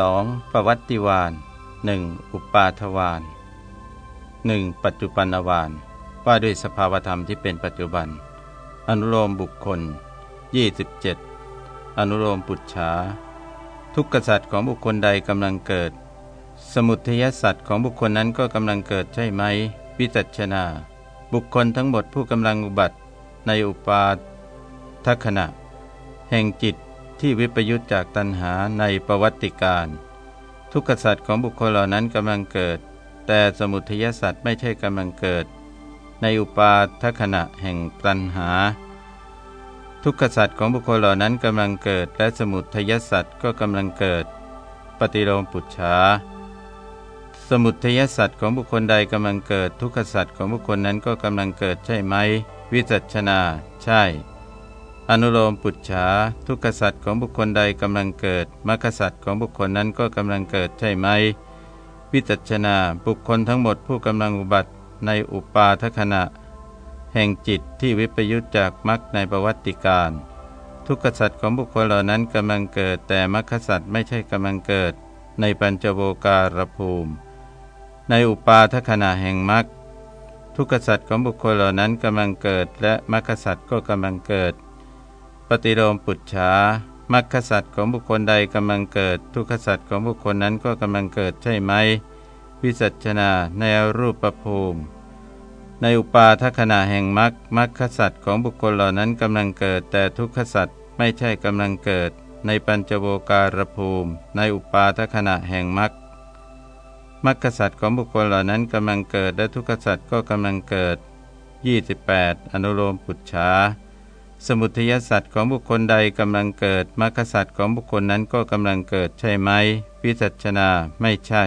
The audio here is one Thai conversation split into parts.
2. ปวัตติวาน 1. อุปาทวาน 1. ปัจจุบันวานว่าด้วยสภาวธรรมที่เป็นปัจจุบัน อนุโลมบุคคล 27 อนุโลมปุจฉาทุกขสัตว์ของบุคคลใดกำลังเกิด สมุทัยสัตว์ของบุคคลนั้นก็กำลังเกิดใช่ไหมวิจัชนา บุคคลทั้งหมดผู้กำลังอุบัติ ในอุปาทขณะ แห่งจิต ที่วิปยุตจากตัณหาในประวัติการ ทุกขสัตว์ของบุคคลเหล่านั้นกำลังเกิด แต่สมุทัยสัตว์ไม่ใช่กำลังเกิด ในอุปาทขณะแห่งตัณหา ทุกขสัตว์ของบุคคลเหล่านั้นกำลังเกิด และสมุทัยสัตว์ก็กำลังเกิด ปฏิโลมปุจฉาสมุทัยสัตว์ของบุคคลใดกำลังเกิด ทุกขสัตว์ของบุคคลนั้นก็กำลังเกิดใช่ไหม วิจัชนา ใช่ อนุโลมปุจฉาทุกขสัตว์ของบุคคลใดกำลังเกิดมรรคสัตว์ของบุคคลนั้นก็กำลังเกิดใช่ไหม วิจัชนาบุคคลทั้งหมดผู้กำลังอุบัติในอุปาทขณะ แห่งจิตที่วิปยุตจากมรรคในประวัติการ ทุกขสัตว์ของบุคคลเหล่านั้นกำลังเกิด แต่มรรคสัตว์ไม่ใช่กำลังเกิด ในปัญจโวการภูมิ ในอุปาทขณะแห่งมรรคทุกขสัตว์ของบุคคลเหล่านั้นกำลังเกิด และมรรคสัตว์ก็กำลังเกิด ฏิโลมปุจฉามรรคสัตว์ของบุคคลใดกำลังเกิด ทุกขสัตว์ของบุคคลนั้นก็กำลังเกิดใช่ไหม วิสัชนาในรูปประภูมิ ในอุปาทขณะแห่งมรรคมรรคสัตว์ของบุคคลเหล่านั้นกำลังเกิด แต่ทุกขสัตว์ไม่ใช่กำลังเกิด ในปัญจโวการภูมิ ในอุปาทขณะแห่งมรรคมรรคสัตว์ของบุคคลเหล่านั้นกำลังเกิด และทุกขสัตว์ก็กำลังเกิด 28 อนุโลมปุจฉา สมุทัยสัตว์ของบุคคลใดกำลังเกิดมรรคสัตว์ของบุคคลนั้นก็กำลังเกิดใช่ไหมวิจัชนาไม่ใช่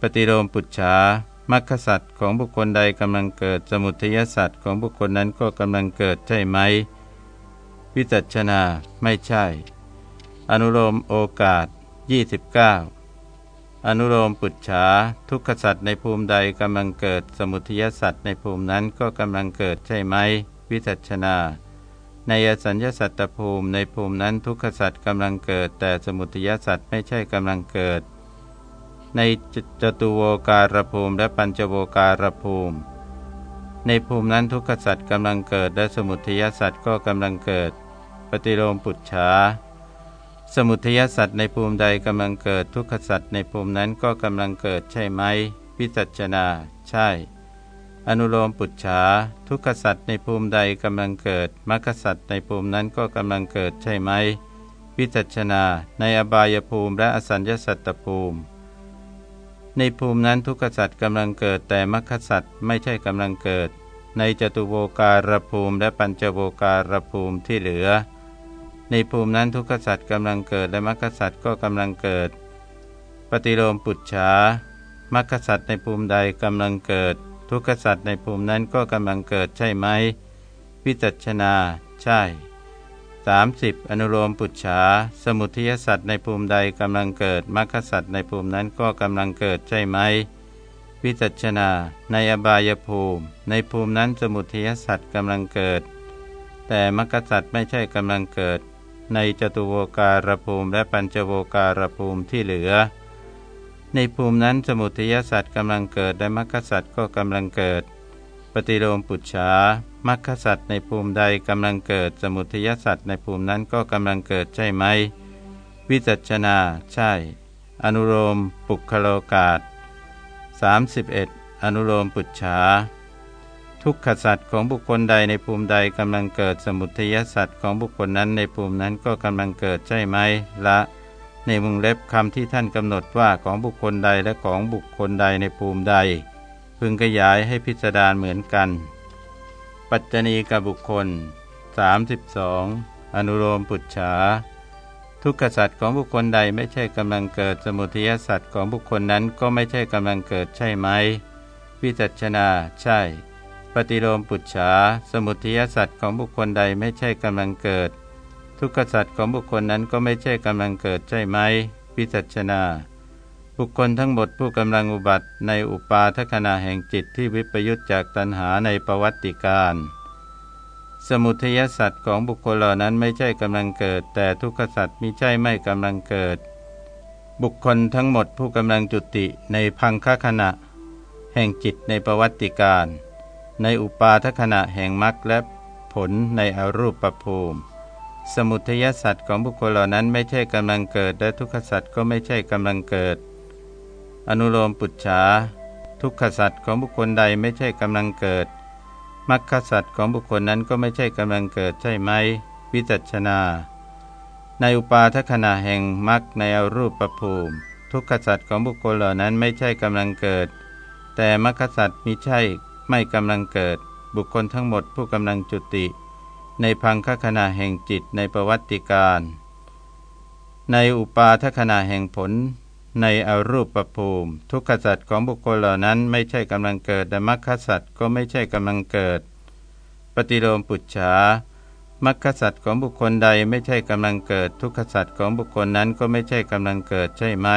ปฏิโลมปุจฉามรรคสัตว์ของบุคคลใดกำลังเกิด สมุทัยสัตว์ของบุคคลนั้นก็กำลังเกิดใช่ไหมวิจัชนาไม่ใช่ อนุโลมโอกาส 29 อนุโลมปุจฉาทุกขสัตว์ในภูมิใดกำลังเกิด สมุทัยสัตว์ในภูมินั้นก็กำลังเกิดใช่ไหมวิจัชนา ในอสัญญาสัตตภูมิในภูมินั้นทุกขสัตว์กำลังเกิด แต่สมุทัยสัตว์ไม่ใช่กำลังเกิด ในจตุโวการภูมิและปัญจโวการภูมิ ในภูมินั้นทุกขสัตว์กำลังเกิด และสมุทัยสัตว์ก็กำลังเกิด ปฏิโลมปุจฉาสมุทัยสัตว์ในภูมิใดกำลังเกิด ทุกขสัตว์ในภูมินั้นก็กำลังเกิดใช่ไหมพิจัจนา ใช่ อนุโลมปุจฉาทุกขสัตว์ในภูมิใดกำลังเกิดมรรคสัตว์ในภูมินั้นก็กำลังเกิดใช่ไหม วิจัชนา ในอบายภูมิและอสัญญสัตตภูมิ ในภูมินั้นทุกขสัตว์กำลังเกิดแต่มรรคสัตว์ไม่ใช่กำลังเกิด ในจตุโวการภูมิและปัญจโวการภูมิที่เหลือ ในภูมินั้นทุกขสัตว์กำลังเกิดและมรรคสัตว์ก็กำลังเกิด ปฏิโลมปุจฉามรรคสัตว์ในภูมิใดกำลังเกิด ทุกขสัตว์ในภูมินั้นก็กำลังเกิดใช่ไหมวิจัชนา ใช่ 30. อนุโลมปุจฉา สมุทัยสัตว์ในภูมิใดกำลังเกิดมรรคสัตว์ในภูมินั้นก็กำลังเกิดใช่ไหมวิจัชนา ในอบายภูมิ ในภูมินั้นสมุทัยสัตว์กำลังเกิด แต่มรรคสัตว์ไม่ใช่กำลังเกิด ในจตุโวการภูมิและปัญจโวการภูมิที่เหลือ ในภูมินั้นสมุทัยสัตว์กำลังเกิดและมรรคสัตว์ก็กำลังเกิด ปฏิโลมปุจฉามรรคสัตว์ในภูมิใดกำลังเกิด สมุทัยสัตว์ในภูมินั้นก็กำลังเกิดใช่ไหม วิจัชนาใช่ อนุโลมปุคโลกาศ31 อนุโลมปุจฉาทุกขสัตว์ของบุคคลใดในภูมิใดกำลังเกิดสมุทัยสัตว์ของบุคคลนั้นในภูมินั้นก็กำลังเกิดใช่ไหมละ ในวงเล็บคำที่ท่านกำหนดว่าของบุคคลใดและของบุคคลใดในภูมิใด พึงขยายให้พิจารเหมือนกัน ปัจจณีกับบุคคล 32 อนุโลมปุจฉาทุกขสัตว์ของบุคคลใดไม่ใช่กำลังเกิด สมุทัยสัตว์ของบุคคลนั้นก็ไม่ใช่กำลังเกิดใช่ไหม วิจัชนา ใช่ ปฏิโลมปุจฉาสมุทัยสัตว์ของบุคคลใดไม่ใช่กำลังเกิด ทุกขสัตว์ของบุคคลนั้นก็ไม่ใช่กำลังเกิดใช่ไหมวิจัชนา บุคคลทั้งหมดผู้กำลังอุบัติในอุปาทขณะแห่งจิตที่วิปยุตจากตัณหาในประวัติการสมุทัยสัตว์ของบุคคลเหล่านั้นไม่ใช่กำลังเกิด แต่ทุกขสัตว์มิใช่ไม่กำลังเกิด บุคคลทั้งหมดผู้กำลังจุติในพังคขณะ แห่งจิตในประวัติการ ในอุปาทขณะแห่งมรรคและผลในอรูปภูมิ สมุทัยสัตว์ของบุคคลเหล่านั้นไม่ใช่กำลังเกิด และทุกขสัตว์ก็ไม่ใช่กำลังเกิด อนุโลมปุจฉาทุกขสัตว์ของบุคคลใดไม่ใช่กำลังเกิดมรรคสัตว์ของบุคคลนั้นก็ไม่ใช่กำลังเกิดใช่ไหม วิจัชนา ในอุปาทขณะแห่งมรรคในอรูปภูมิ ทุกขสัตว์ของบุคคลเหล่านั้นไม่ใช่กำลังเกิด แต่มรรคสัตว์มิใช่ไม่กำลังเกิด บุคคลทั้งหมดผู้กำลังจุติ ในพังคขณะแห่งจิตในประวัติการ ในอุปาทขณะแห่งผล ในอรูปภูมิ ทุกขสัตว์ของบุคคลเหล่านั้นไม่ใช่กำลังเกิดแต่มรรคสัตว์ก็ไม่ใช่กำลังเกิด ปฏิโลมปุจฉามรรคสัตว์ของบุคคลใดไม่ใช่กำลังเกิด ทุกขสัตว์ของบุคคลนั้นก็ไม่ใช่กำลังเกิดใช่ไหม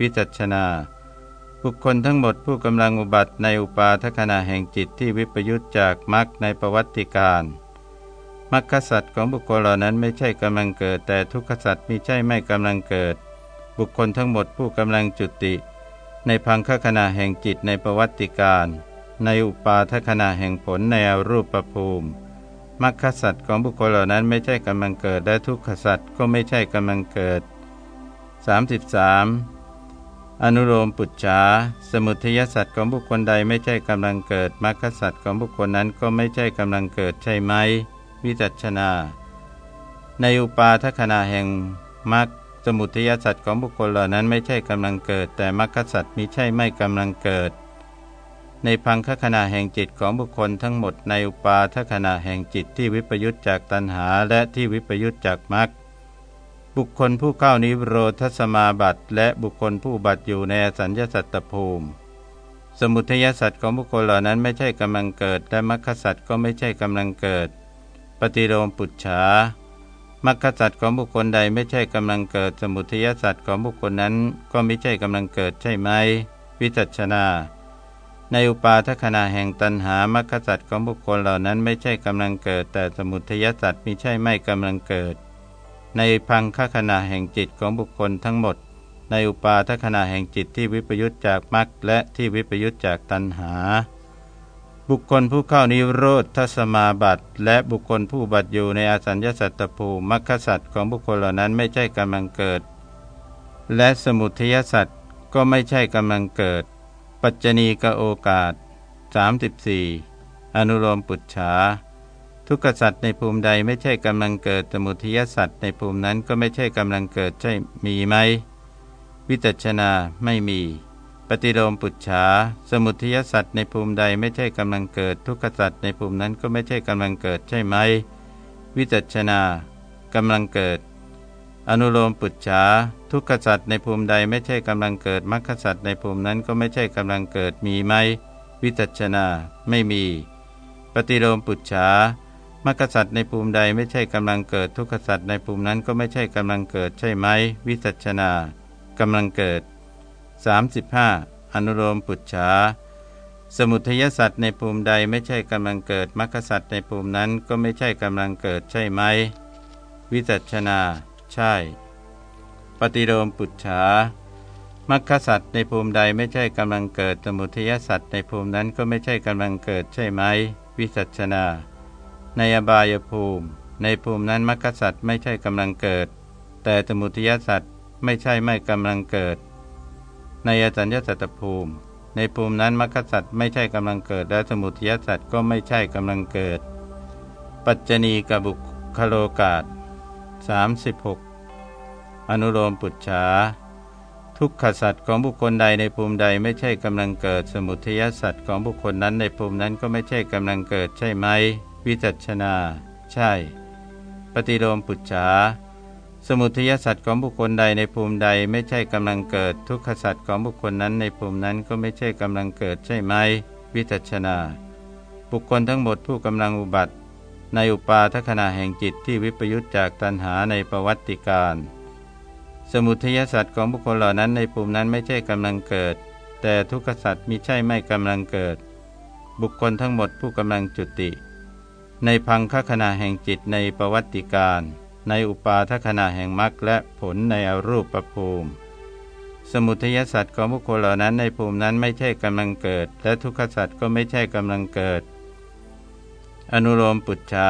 วิจัชนาบุคคลทั้งหมดผู้กำลังอุบัติในอุปาทขณะแห่งจิตที่วิปยุตจากมรรคในประวัติการ มรรคสัตว์ของบุคคลเหล่านั้นไม่ใช่กำลังเกิด แต่ทุกขสัตว์มิใช่ไม่กำลังเกิด บุคคลทั้งหมดผู้กำลังจุติ ในพังคขณะแห่งจิตในประวัติการ ในอุปาทขณะแห่งผลในอรูปภูมิมรรคสัตว์ของบุคคลเหล่านั้นไม่ใช่กำลังเกิด และทุกขสัตว์ก็ไม่ใช่กำลังเกิด 33. อนุโลมปุจฉาสมุทัยสัตว์ของบุคคลใดไม่ใช่กำลังเกิดมรรคสัตว์ของบุคคลนั้นก็ไม่ใช่กำลังเกิดใช่ไหม วิจัชนา ในอุปาทขณะแห่งมรรคสมุทัยสัตว์ของบุคคลเหล่านั้นไม่ใช่กำลังเกิด แต่มรรคสัตว์มิใช่ไม่กำลังเกิด ในพังคขณะแห่งจิตของบุคคลทั้งหมดในอุปาทขณะแห่งจิตที่วิปยุตจากตัณหาและที่วิปยุตจากมรรคบุคคลผู้เข้านิโรธสมาบัติและบุคคลผู้บัติอยู่ในสัญญาสัตตภูมิ สมุทัยสัตว์ของบุคคลเหล่านั้นไม่ใช่กำลังเกิด และมรรคสัตว์ก็ไม่ใช่กำลังเกิด ปฏิโลมปุจฉามรรคสัตว์ของบุคคลใดไม่ใช่กำลังเกิด สมุทัยสัตว์ของบุคคลนั้น ก็ไม่ใช่กำลังเกิดใช่ไหม วิจัชนา ในอุปาทขณะแห่งตันหามรรคสัตว์ของบุคคลเหล่านั้นไม่ใช่กำลังเกิด แต่สมุทัยสัตว์มิใช่ไม่กำลังเกิด ในพังคขณะแห่งจิตของบุคคลทั้งหมด ในอุปาทขณะแห่งจิตที่วิปยุตจากมรรคและที่วิปยุตจากตันหา บุคคลผู้เข้านิโรธทัศมาบัตและบุคคลผู้บัตอยู่ในอสัญญาสัตตภูมิมรรคสัตว์ของบุคคลเหล่านั้นไม่ใช่กำลังเกิด และสมุทยสัตว์ก็ไม่ใช่กำลังเกิด ปัจจณีกโอกาส 34 อนุโลมปุจฉาทุกขสัตว์ในภูมิใดไม่ใช่กำลังเกิด สมุทยสัตว์ในภูมินั้นก็ไม่ใช่กำลังเกิดใช่มีไหม วิจัชนาไม่มี ปฏิโลมปุจฉาสมุทัยสัตว์ในภูมิใดไม่ใช่กำลังเกิด ทุกขสัตว์ในภูมินั้นก็ไม่ใช่กำลังเกิดใช่ไหม วิจัชนากำลังเกิด อนุโลมปุจฉาทุกขสัตว์ในภูมิใดไม่ใช่กำลังเกิดมรรคสัตว์ในภูมินั้นก็ไม่ใช่กำลังเกิดมีไหม วิจัชนาไม่มี ปฏิโลมปุจฉามรรคสัตว์ในภูมิใดไม่ใช่กำลังเกิด ทุกขสัตว์ในภูมินั้นก็ไม่ใช่กำลังเกิดใช่ไหม วิจัชนากำลังเกิด 35 อนุโลมปุจฉาสมุทัยสัตว์ในภูมิใดไม่ใช่กำลังเกิดมรรคสัตว์ในภูมินั้นก็ไม่ใช่กำลังเกิดใช่ไหม วิจัชนา ใช่ ปฏิโลมปุจฉามรรคสัตว์ในภูมิใดไม่ใช่กำลังเกิด สมุทัยสัตว์ในภูมินั้นก็ไม่ใช่กำลังเกิดใช่ไหม วิจัชนา ในอบายภูมิ ในภูมินั้นมรรคสัตว์ไม่ใช่กำลังเกิด แต่สมุทัยสัตว์ไม่ใช่ไม่กำลังเกิด ในอจัญญสัตตภูมิ ในภูมินั้นมรรคสัตว์ไม่ใช่กำลังเกิด และสมุทัยสัตว์ก็ไม่ใช่กำลังเกิด ปัจจณีกบุคโลกาศ36 อนุโลมปุจฉาทุกขสัตว์ของบุคคลใดในภูมิใดไม่ใช่กำลังเกิด สมุทัยสัตว์ของบุคคลนั้นในภูมินั้นก็ไม่ใช่กำลังเกิดใช่ไหม วิจัชนา ใช่ ปฏิโลมปุจฉา สมุทัยสัตว์ของบุคคลใดในภูมิใดไม่ใช่กำลังเกิด ทุกขสัตว์ของบุคคลนั้นในภูมินั้นก็ไม่ใช่กำลังเกิดใช่ไหม วิจัชนา บุคคลทั้งหมดผู้กำลังอุบัติ ในอุปาทขณะแห่งจิตที่วิปยุตจากตัณหาในประวัติการ สมุทัยสัตว์ของบุคคลเหล่านั้นในภูมินั้นไม่ใช่กำลังเกิด แต่ทุกขสัตว์มิใช่ไม่กำลังเกิด บุคคลทั้งหมดผู้กำลังจุติ ในพังคขณะแห่งจิตในประวัติการ ในอุปาทขณะแห่งมรรคและผลในอรูปภูมิ สมุทัยสัตว์ของบุคคลเหล่านั้นในภูมินั้นไม่ใช่กำลังเกิด และทุกขสัตว์ก็ไม่ใช่กำลังเกิด อนุโลมปุจฉา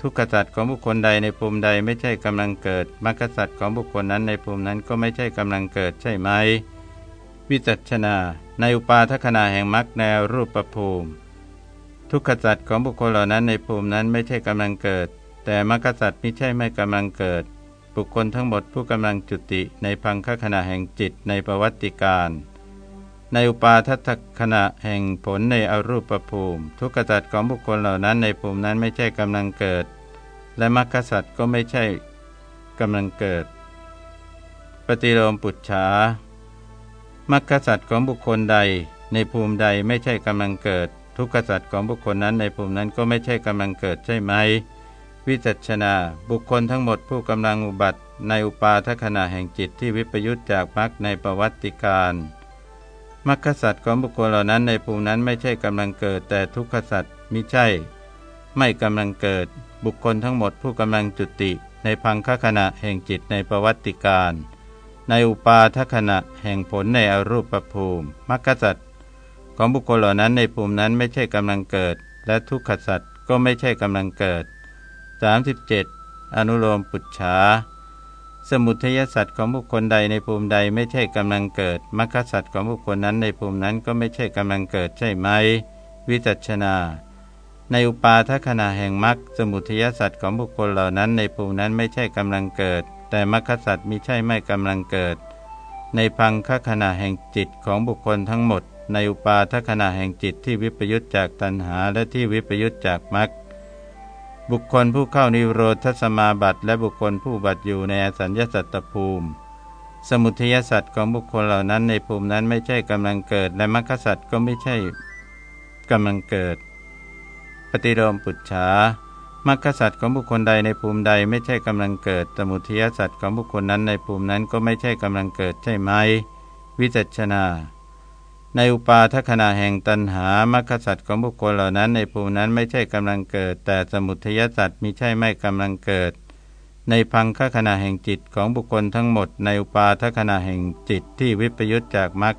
ทุกขสัตว์ของบุคคลใดในภูมิใดไม่ใช่กำลังเกิดมรรคสัตว์ของบุคคลนั้นในภูมินั้นก็ไม่ใช่กำลังเกิดใช่ไหม วิจัชนา ในอุปาทขณะแห่งมรรคแนวรูปประภูมิ ทุกขสัตว์ของบุคคลเหล่านั้นในภูมินั้นไม่ใช่กำลังเกิด แต่มรรคสัตว์ไม่ใช่ไม่กำลังเกิด บุคคลทั้งหมดผู้กำลังจุติในพังคขณะแห่งจิตในประวัติการ ในอุปาทัตขณะแห่งผลในอรูปภูมิ ทุกขสัตว์ของบุคคลเหล่านั้นในภูมินั้นไม่ใช่กำลังเกิด และมรรคสัตว์ก็ไม่ใช่กำลังเกิด ปฏิโลมปุจฉามรรคสัตว์ของบุคคลใด ในภูมิใดไม่ใช่กำลังเกิด ทุกขสัตว์ของบุคคลนั้นในภูมินั้นก็ไม่ใช่กำลังเกิดใช่ไหม วิจัชนา บุคคลทั้งหมดผู้กำลังอุบัติ ในอุปาทขณะแห่งจิตที่วิปยุตจากมรรคในประวัติการมรรคสัตว์ของบุคคลเหล่านั้นในภูมินั้นไม่ใช่กำลังเกิด แต่ทุกขสัตว์มิใช่ ไม่กำลังเกิด บุคคลทั้งหมดผู้กำลังจุติ ในพังคขณะแห่งจิตในประวัติการในอุปาทขณะแห่งผลในอรูปภูมิมรรคสัตว์ของบุคคลเหล่านั้นในภูมินั้นไม่ใช่กำลังเกิด และทุกขสัตว์ก็ไม่ใช่กำลังเกิด 37 อนุโลมปุจฉาสมุทัยสัตว์ของบุคคลใดในภูมิใดไม่ใช่กำลังเกิดมรรคสัตว์ของบุคคลนั้นในภูมินั้นก็ไม่ใช่กำลังเกิดใช่ไหม วิจัชนา ในอุปาทขณะแห่งมรรคสมุทัยสัตว์ของบุคคลเหล่านั้นในภูมินั้นไม่ใช่กำลังเกิด แต่มรรคสัตว์มิใช่ไม่กำลังเกิด ในพังคขณะแห่งจิตของบุคคลทั้งหมด ในอุปาทขณะแห่งจิตที่วิปยุตจากตัณหาและที่วิปยุตจากมรรค บุคคลผู้เข้านิโรธสมาบัติและบุคคลผู้บัติอยู่ในสัญญสัตตภูมิ สมุทัยสัตว์ของบุคคลเหล่านั้นในภูมินั้นไม่ใช่กำลังเกิด และมรรคสัตว์ก็ไม่ใช่กำลังเกิด ปฏิโลมปุจฉามรรคสัตว์ของบุคคลใดในภูมิใดไม่ใช่กำลังเกิด สมุทัยสัตว์ของบุคคลนั้นในภูมินั้นก็ไม่ใช่กำลังเกิดใช่ไหม วิจัชนา ในอุปาทขณะแห่งตันหามรรคสัตว์ของบุคคลเหล่านั้น ในภูมินั้นไม่ใช่กำลังเกิด แต่สมุทัยสัตว์มิใช่ไม่กำลังเกิด ในพังคขณะแห่งจิตของบุคคลทั้งหมด ในอุปาทขณะแห่งจิตที่วิปยุตจากมรรค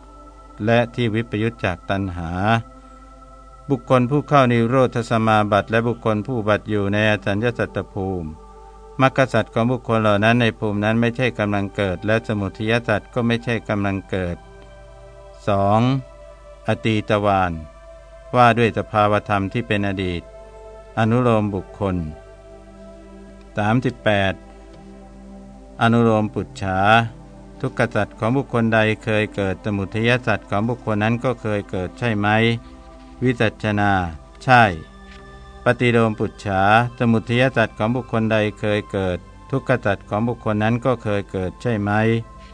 และที่วิปยุตจากตันหา บุคคลผู้เข้านิโรธสมาบัติและบุคคลผู้บัติอยู่ในอสัญญสัตตภูมิมรรคสัตว์ของบุคคลเหล่านั้นในภูมินั้นไม่ใช่กำลังเกิด และสมุทัยสัตว์ก็ไม่ใช่กำลังเกิด 2. อตีตวานว่าด้วยสภาวธรรมที่เป็นอดีต อนุโลมบุคคล 38 อนุโลมปุจฉาทุกขสัตว์ของบุคคลใดเคยเกิดสมุทัยสัตว์ของบุคคลนั้นก็เคยเกิดใช่ไหม วิจัชนา ใช่ ปฏิโลมปุจฉาสมุทัยสัตว์ของบุคคลใดเคยเกิด ทุกขสัตว์ของบุคคลนั้นก็เคยเกิดใช่ไหม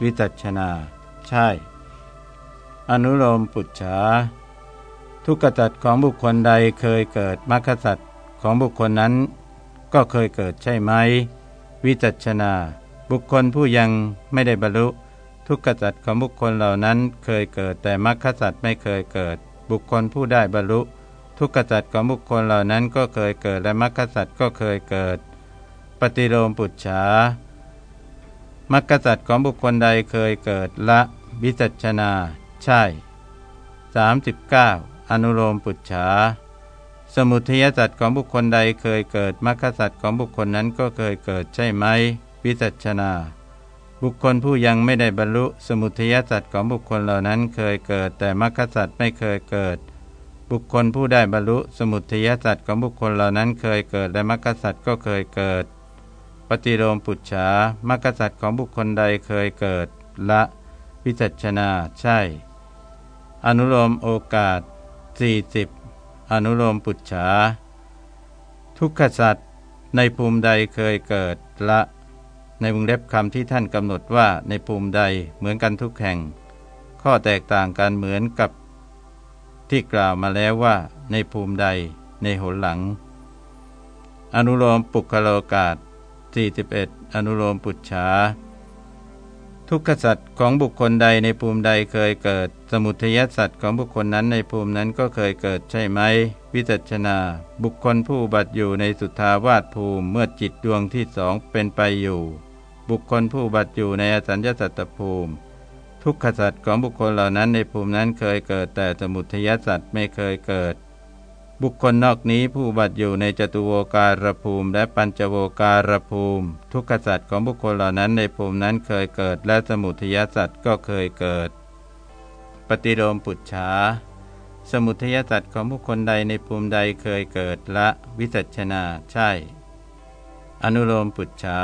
วิจัชนา ใช่ อนุโลมปุจฉาทุกขจัตของบุคคลใดเคยเกิดมรรคสัตของบุคคลนั้น ก็เคยเกิดใช่ไหม วิจัชนา บุคคลผู้ยังไม่ได้บรรลุ ทุกขจัตของบุคคลเหล่านั้นเคยเกิดแต่มรรคสัตไม่เคยเกิด บุคคลผู้ได้บรรลุ ทุกขจัตของบุคคลเหล่านั้นก็เคยเกิดและมรรคสัตก็เคยเกิด ปฏิโลมปุจฉามรรคสัตของบุคคลใดเคยเกิดละวิจัชนา ใช่ 39. อนุโลมปุจฉา สมุทัยสัตว์ของบุคคลใดเคยเกิดมรรคสัตว์ของบุคคลนั้นก็เคยเกิดใช่ไหม วิจัชนา บุคคลผู้ยังไม่ได้บรรลุ สมุทัยสัตว์ของบุคคลเหล่านั้นเคยเกิด แต่มรรคสัตว์ไม่เคยเกิด บุคคลผู้ได้บรรลุ สมุทัยสัตว์ของบุคคลเหล่านั้นเคยเกิดและมรรคสัตว์ก็เคยเกิด ปฏิโลมปุจฉามรรคสัตว์ของบุคคลใดเคยเกิด ละ วิจัชนา ใช่ อนุโลมโอกาส 40 อนุโลมปุจฉา ทุกขสัตว์ในภูมิใดเคยเกิดละ ในวงเล็บคำที่ท่านกำหนดว่าในภูมิใดเหมือนกันทุกแห่ง ข้อแตกต่างกันเหมือนกับ ที่กล่าวมาแล้วว่า ในภูมิใดในหนหลัง อนุโลมปุคโลกาส41 อนุโลมปุจฉา ทุกขสัตว์ของบุคคลใดในภูมิใดเคยเกิด สมุทัยสัตว์ของบุคคลนั้นในภูมินั้นก็เคยเกิดใช่ไหม วิจัชนา บุคคลผู้บัติอยู่ในสุทาวาสภูมิเมื่อจิตดวงที่สองเป็นไปอยู่ บุคคลผู้บัติอยู่ในอสัญญาสัตตภูมิ ทุกขสัตว์ของบุคคลเหล่านั้นในภูมินั้นเคยเกิดแต่สมุทัยสัตว์ไม่เคยเกิด บุคคลนอกนี้ผู้บัติอยู่ในจตุโวการภูมิ และปัญจโวการภูมิ ทุกขสัตว์ของบุคคลเหล่านั้นในภูมินั้นเคยเกิด และสมุทัยสัตว์ก็เคยเกิด ปฏิโลมปุจฉาสมุทัยสัตว์ของบุคคลใดในภูมิใดเคยเกิดละวิจัชนาใช่ อนุโลมปุจฉา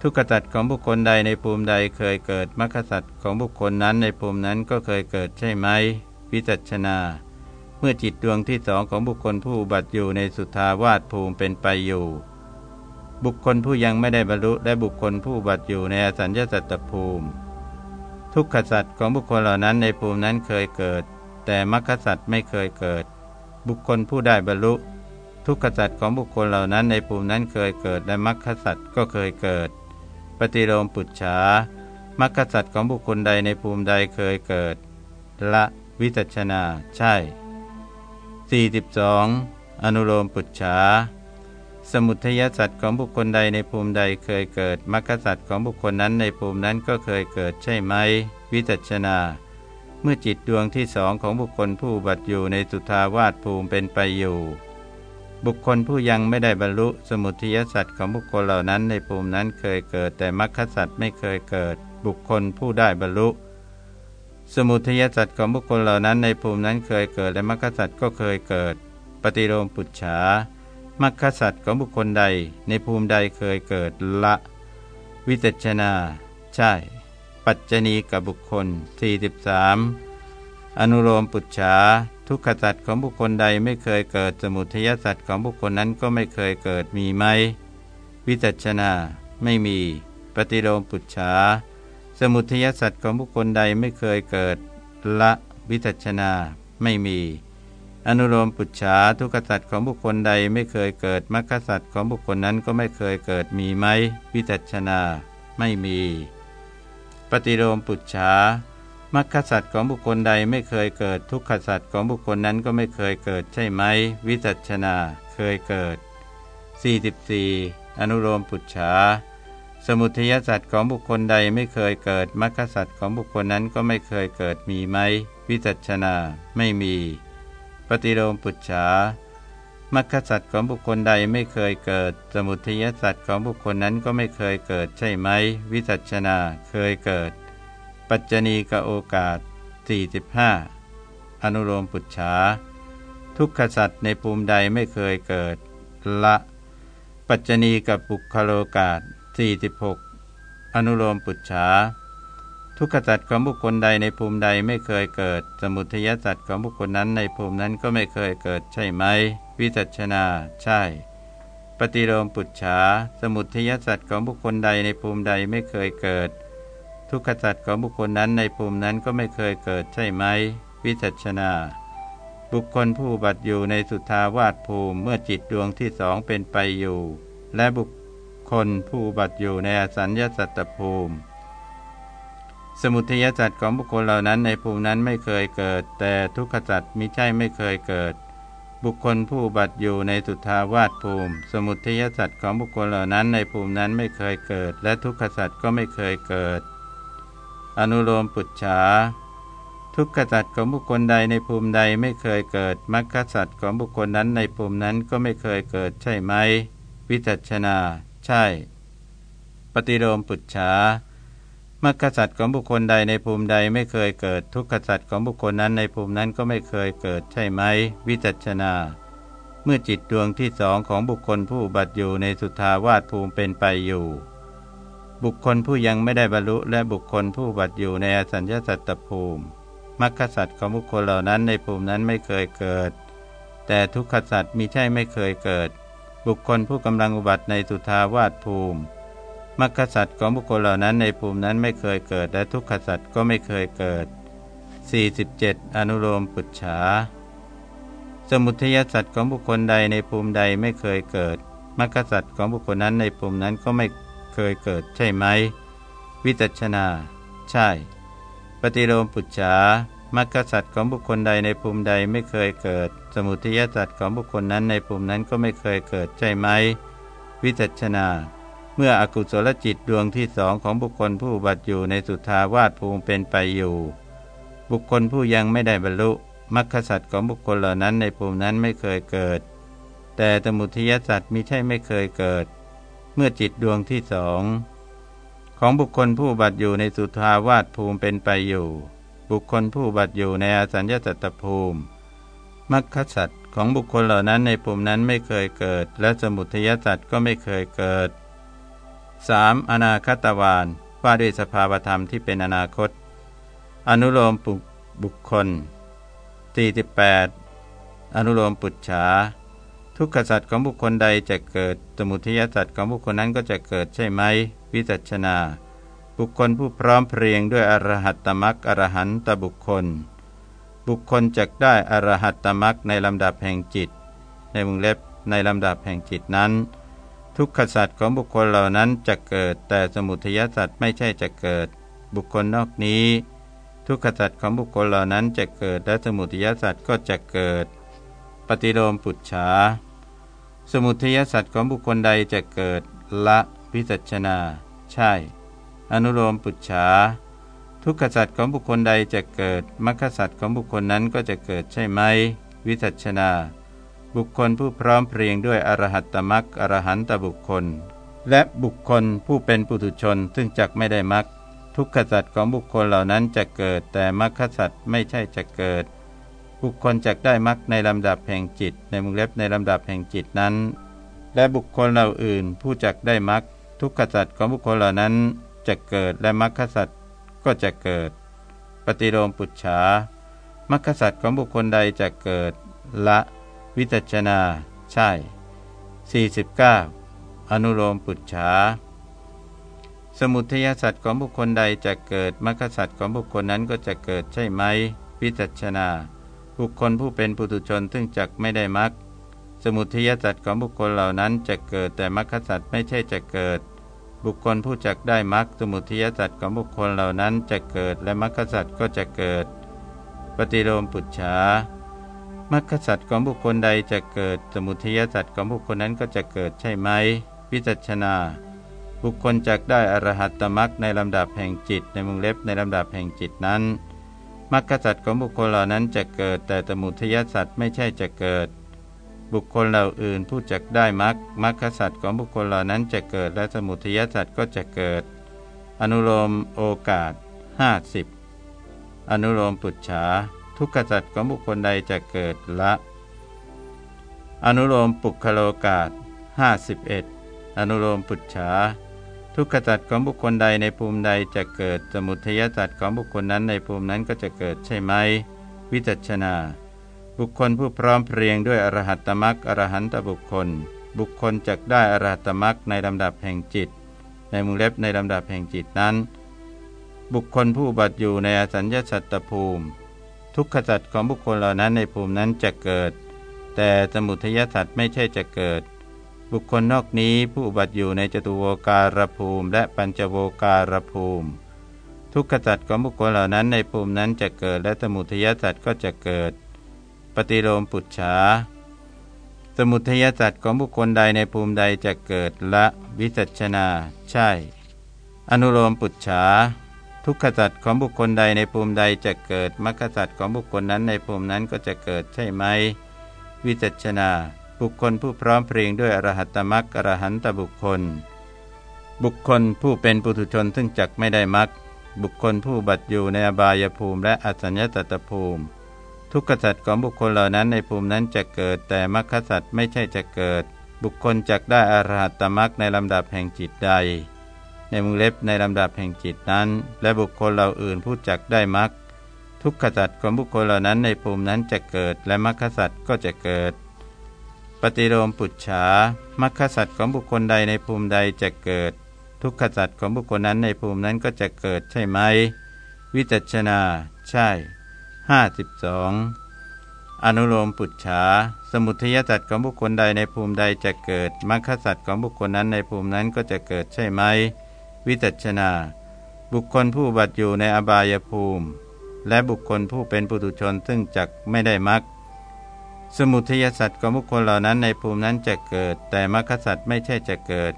ทุกขสัตว์ของบุคคลใดในภูมิใดเคยเกิดมรรคสัตว์ของบุคคลนั้นในภูมินั้นก็เคยเกิดใช่ไหมวิจัชนา เมื่อจิตดวงที่สองของบุคคลผู้บัติอยู่ในสุทาวาสภูมิเป็นไปอยู่ บุคคลผู้ยังไม่ได้บรรลุและบุคคลผู้บัติอยู่ในอสัญญาสัตตภูมิ ทุกขสัตว์ของบุคคลเหล่านั้นในภูมินั้นเคยเกิด แต่มรรคสัตว์ไม่เคยเกิด บุคคลผู้ได้บรรลุ ทุกขสัตว์ของบุคคลเหล่านั้นในภูมินั้นเคยเกิด และมรรคสัตว์ก็เคยเกิด ปฏิโลมปุจฉามรรคสัตว์ของบุคคลใดในภูมิใดเคยเกิด ละวิจัชนา ใช่ 42. อนุโลมปุจฉาสมุทัยสัตว์ของบุคคลใดในภูมิใดเคยเกิดมรรคสัตว์ของบุคคลนั้นในภูมินั้นก็เคยเกิดใช่ไหม วิจัชนา เมื่อจิตดวงที่สองของบุคคลผู้บัตอยู่ในสุทาวาสภูมิเป็นไปอยู่ บุคคลผู้ยังไม่ได้บรรลุสมุทัยสัตว์ของบุคคลเหล่านั้นในภูมินั้นเคยเกิด แต่มรรคสัตว์ไม่เคยเกิด บุคคลผู้ได้บรรลุ สมุทัยสัตว์ของบุคคลเหล่านั้นในภูมินั้นเคยเกิดและมรรคสัตว์ก็เคยเกิด ปฏิโลมปุจฉามรรคสัตว์ของบุคคลใด ในภูมิใดเคยเกิดละ วิจัชนา ใช่ ปัจจณีกับบุคคล 43 อนุโลมปุจฉาทุกขสัตว์ของบุคคลใดไม่เคยเกิด สมุทัยสัตว์ของบุคคลนั้นก็ไม่เคยเกิดมีไหม วิจัชนา ไม่มี ปฏิโลมปุจฉา สมุทัยสัตว์ของบุคคลใดไม่เคยเกิด ละวิจัชนาไม่มี อนุโลมปุจฉาทุกขสัตว์ของบุคคลใดไม่เคยเกิดมรรคสัตว์ของบุคคลนั้นก็ไม่เคยเกิดมีไหมวิจัชนาไม่มี ปฏิโลมปุจฉามรรคสัตว์ของบุคคลใดไม่เคยเกิด ทุกขสัตว์ของบุคคลนั้นก็ไม่เคยเกิดใช่ไหม วิจัชนาเคยเกิด 44. อนุโลมปุจฉา สมุทัยสัตว์ของบุคคลใดไม่เคยเกิดมรรคสัตว์ของบุคคลนั้นก็ไม่เคยเกิดมีไหม วิจัชนา ไม่มี ปฏิโลมปุจฉามรรคสัตว์ของบุคคลใดไม่เคยเกิด สมุทัยสัตว์ของบุคคลนั้นก็ไม่เคยเกิดใช่ไหม วิจัชนาเคยเกิด ปัจจณีกโอกาส 45 อนุโลมปุจฉาทุกขสัตว์ในภูมิใดไม่เคยเกิด ละ ปัจจณีกับปุคโลกาส 46 อนุโลมปุจฉาทุกขสัตว์ของบุคคลใดในภูมิใดไม่เคยเกิด สมุทัยสัตว์ของบุคคลนั้นในภูมินั้นก็ไม่เคยเกิดใช่ไหม วิจัชนา ใช่ ปฏิโลมปุจฉาสมุทัยสัตว์ของบุคคลใดในภูมิใดไม่เคยเกิด ทุกขสัตว์ของบุคคลนั้นในภูมินั้นก็ไม่เคยเกิดใช่ไหม วิจัชนา บุคคลผู้บัตอยู่ในสุทาวาสภูมิเมื่อจิตดวงที่สองเป็นไปอยู่ และบุค คลผู้บัติอยู่ในอสัญญาสัตตภูมิ สมุทัยสัตว์ของบุคคลเหล่านั้นในภูมินั้นไม่เคยเกิด แต่ทุกขสัตว์มิใช่ไม่เคยเกิด บุคคลผู้บัติอยู่ในสุทาวาสภูมิ สมุทัยสัตว์ของบุคคลเหล่านั้นในภูมินั้นไม่เคยเกิด และทุกขสัตว์ก็ไม่เคยเกิด อนุโลมปุจฉาทุกขสัตว์ของบุคคลใดในภูมิใดไม่เคยเกิดมรรคสัตว์ของบุคคลนั้นในภูมินั้นก็ไม่เคยเกิดใช่ไหม วิจัชนา ใช่ ปฏิโลมปุจฉามรรคสัตว์ของบุคคลใดในภูมิใดไม่เคยเกิด ทุกขสัตว์ของบุคคลนั้นในภูมินั้นก็ไม่เคยเกิดใช่ไหม วิจัชนา เมื่อจิตดวงที่สองของบุคคลผู้บัตอยู่ในสุทาวาสภูมิเป็นไปอยู่ บุคคลผู้ยังไม่ได้บรรลุและบุคคลผู้บัตอยู่ในอสัญญาสัตตภูมิมรรคสัตว์ของบุคคลเหล่านั้นในภูมินั้นไม่เคยเกิด แต่ทุกขสัตว์มีใช่ไม่เคยเกิด บุคคลผู้กำลังอุบัติในสุทาวาสภูมิมรรคสัตว์ของบุคคลเหล่านั้นในภูมินั้นไม่เคยเกิด และทุกขสัตว์ก็ไม่เคยเกิด 47 อนุโลมปุจฉา สมุทัยสัตว์ของบุคคลใดในภูมิใดไม่เคยเกิดมรรคสัตว์ของบุคคลนั้นในภูมินั้นก็ไม่เคยเกิดใช่ไหม วิจัชนา ใช่ ปฏิโลมปุจฉามรรคสัตว์ของบุคคลใดในภูมิใดไม่เคยเกิด สมุทัยสัตว์ของบุคคลนั้นในภูมินั้นก็ไม่เคยเกิดใช่ไหม วิจัชนา เมื่ออกุศลจิตดวงที่สองของบุคคลผู้บัติอยู่ในสุทาวาสภูมิเป็นไปอยู่ บุคคลผู้ยังไม่ได้บรรลุมรรคสัตว์ของบุคคลเหล่านั้นในภูมินั้นไม่เคยเกิด แต่สมุทิยสัตว์มิใช่ไม่เคยเกิด เมื่อจิตดวงที่สองของบุคคลผู้บัติอยู่ในสุทาวาสภูมิเป็นไปอยู่ บุคคลผู้บัติอยู่ในอสัญญาสัตตภูมิ มรรคสัตว์ของบุคคลเหล่านั้นในภูมินั้นไม่เคยเกิด และสมุทัยสัตว์ก็ไม่เคยเกิด 3. อนาคตวานว่าด้วยสภาวธรรมที่เป็นอนาคต อนุโลมปุบุคคล 48 อนุโลมปุจฉาทุกขสัตว์ของบุคคลใดจะเกิด สมุทัยสัตว์ของบุคคลนั้นก็จะเกิดใช่ไหม วิจัชนา บุคคลผู้พร้อมเพรียงด้วยอรหัตตมักอรหันตบุคคล บุคคลจักได้อรหัตตมรักในลำดับแห่งจิต ในวงเล็บในลำดับแห่งจิตนั้น ทุกขสัตว์ของบุคคลเหล่านั้นจะเกิด แต่สมุทัยสัตว์ไม่ใช่จะเกิด บุคคลนอกนี้ ทุกขสัตว์ของบุคคลเหล่านั้นจะเกิดและสมุทัยสัตว์ก็จะเกิด ปฏิโลมปุจฉาสมุทัยสัตว์ของบุคคลใดจะเกิดละวิจัชนา ใช่ อนุโลมปุจฉา ทุกขสัตว์ของบุคคลใดจะเกิดมรรคสัตว์ของบุคคลนั้นก็จะเกิดใช่ไหม วิจัชนา บุคคลผู้พร้อมเพรียงด้วยอรหัตตมรักอรหันตบุคคล และบุคคลผู้เป็นปุถุชนซึ่งจักไม่ได้มรรคทุกขสัตว์ของบุคคลเหล่านั้นจะเกิด แต่มรรคสัตว์ไม่ใช่จะเกิด บุคคลจักได้มรรคในลำดับแห่งจิต ในมุงเล็บในลำดับแห่งจิตนั้น และบุคคลเหล่าอื่นผู้จักได้มรรคทุกขสัตว์ของบุคคลเหล่านั้นจะเกิดและมรรคสัตว์ ก็จะเกิด ปฏิโลมปุจฉามรรคสัตว์ของบุคคลใดจะเกิด ละวิจัชนา ใช่ 49 อนุโลมปุจฉาสมุทัยสัตว์ของบุคคลใดจะเกิดมรรคสัตว์ของบุคคลนั้นก็จะเกิดใช่ไหมวิจัชนา บุคคลผู้เป็นปุถุชนซึ่งจักไม่ได้มรรคสมุทัยสัตว์ของบุคคลเหล่านั้นจะเกิดแต่มรรคสัตว์ไม่ใช่จะเกิด บุคคลผู้จักได้มรรคสมุทัยสัตว์ของบุคคลเหล่านั้นจะเกิดและมรรคสัตว์ก็จะเกิด ปฏิโลมปุจฉามรรคสัตว์ของบุคคลใดจะเกิด สมุทัยสัตว์ของบุคคลนั้นก็จะเกิดใช่ไหมวิจัชนา บุคคลจักได้อรหัตตมรรคในลำดับแห่งจิตในมุงเล็บในลำดับแห่งจิตนั้นมรรคสัตว์ของบุคคลเหล่านั้นจะเกิด แต่สมุทัยสัตว์ไม่ใช่จะเกิด บุคคลเหล่าอื่นผู้จักได้มรรคมรรคสัตว์ของบุคคลเหล่านั้นจะเกิดและสมุทัยสัตว์ก็จะเกิด อนุโลมโอกาส 50 อนุโลมปุจฉาทุกขสัตว์ของบุคคลใดจะเกิดละ อนุโลมปุคโลกาส 51 อนุโลมปุจฉาทุกขสัตว์ของบุคคลใดในภูมิใดจะเกิด สมุทัยสัตว์ของบุคคลนั้นในภูมินั้นก็จะเกิดใช่ไหม วิจัชนา บุคคลผู้พร้อมเพรียงด้วยอรหัตตมรักอรหันตบุคคล บุคคลจักได้อรหัตตมรักในลำดับแห่งจิต ในมุงเล็บในลำดับแห่งจิตนั้น บุคคลผู้บัตอยู่ในอสัญญาสัตตภูมิ ทุกขสัตว์ของบุคคลเหล่านั้นในภูมินั้นจะเกิด แต่สมุทัยสัตว์ไม่ใช่จะเกิด บุคคลนอกนี้ผู้บัตอยู่ในจตุโวการภูมิ และปัญจโวการภูมิ ทุกขสัตว์ของบุคคลเหล่านั้นในภูมินั้นจะเกิด และสมุทัยสัตว์ก็จะเกิด ปฏิโลมปุจฉา สมุทัยสัตว์ของบุคคลใดในภูมิใดจะเกิดละวิจัชนา ใช่ อนุโลมปุจฉา ทุกขสัตว์ของบุคคลใดในภูมิใดจะเกิดมรรคสัตว์ของบุคคลนั้นในภูมินั้นก็จะเกิดใช่ไหม วิจัชนา บุคคลผู้พร้อมเพรียงด้วยอรหัตตมรรคอรหันตบุคคล บุคคลผู้เป็นปุถุชนซึ่งจักไม่ได้มรรคบุคคลผู้บัตอยู่ในอบายภูมิและอสัญญตตภูมิ ทุกขสัตว์ของบุคคลเหล่านั้นในภูมินั้นจะเกิด แต่มรรคสัตว์ไม่ใช่จะเกิด บุคคลจักได้อรหัตตมรรคในลำดับแห่งจิตใด ในมุงเล็บในลำดับแห่งจิตนั้น และบุคคลเหล่าอื่นผู้จักได้มรรคทุกขสัตว์ของบุคคลเหล่านั้นในภูมินั้นจะเกิด และมรรคสัตว์ก็จะเกิด ปฏิโลมปุจฉามรรคสัตว์ของบุคคลใดในภูมิใดจะเกิด ทุกขสัตว์ของบุคคลนั้นในภูมินั้นก็จะเกิดใช่ไหม วิจัชนา ใช่ 52 อนุโลมปุจฉาสมุทัยสัตว์ของบุคคลใดในภูมิใดจะเกิดมรรคสัตว์ของบุคคลนั้นในภูมินั้นก็จะเกิดใช่ไหม วิจัชนา บุคคลผู้บัตอยู่ในอบายภูมิ และบุคคลผู้เป็นปุถุชนซึ่งจักไม่ได้มรรคสมุทัยสัตว์ของบุคคลเหล่านั้นในภูมินั้นจะเกิด แต่มรรคสัตว์ไม่ใช่จะเกิด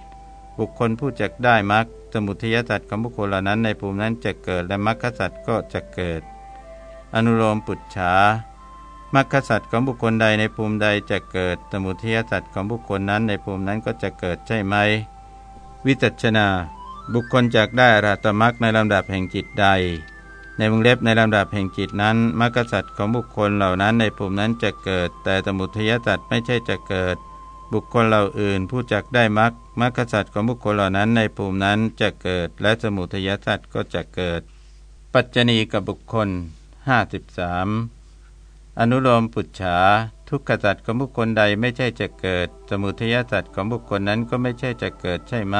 บบุคคลผู้จักได้มรรคสมุทัยสัตว์ของบุคคลเหล่านั้นในภูมินั้นจะเกิด และมรรคสัตว์ก็จะเกิด อนุโลมปุจฉามรรคสัตว์ของบุคคลใดในภูมิใดจะเกิดสมุทัยสัตว์ของบุคคลนั้นในภูมินั้นก็จะเกิดใช่ไหม วิจัชนา บุคคลจักได้อรหัตมรรคในลำดับแห่งจิตใด ในวงเล็บในลำดับแห่งจิตนั้นมรรคสัตว์ของบุคคลเหล่านั้นในภูมินั้นจะเกิด แต่สมุทัยสัตว์ไม่ใช่จะเกิด บุคคลเหล่าอื่น ผู้จักได้มรรคมรรคสัตว์ของบุคคลเหล่านั้นในภูมินั้นจะเกิด และสมุทัยสัตว์ก็จะเกิด ปัจจณีกับบุคคล 53 อนุโลมปุจฉาทุกขสัตว์ของบุคคลใดไม่ใช่จะเกิด สมุทัยสัตว์ของบุคคลนั้นก็ไม่ใช่จะเกิดใช่ไหม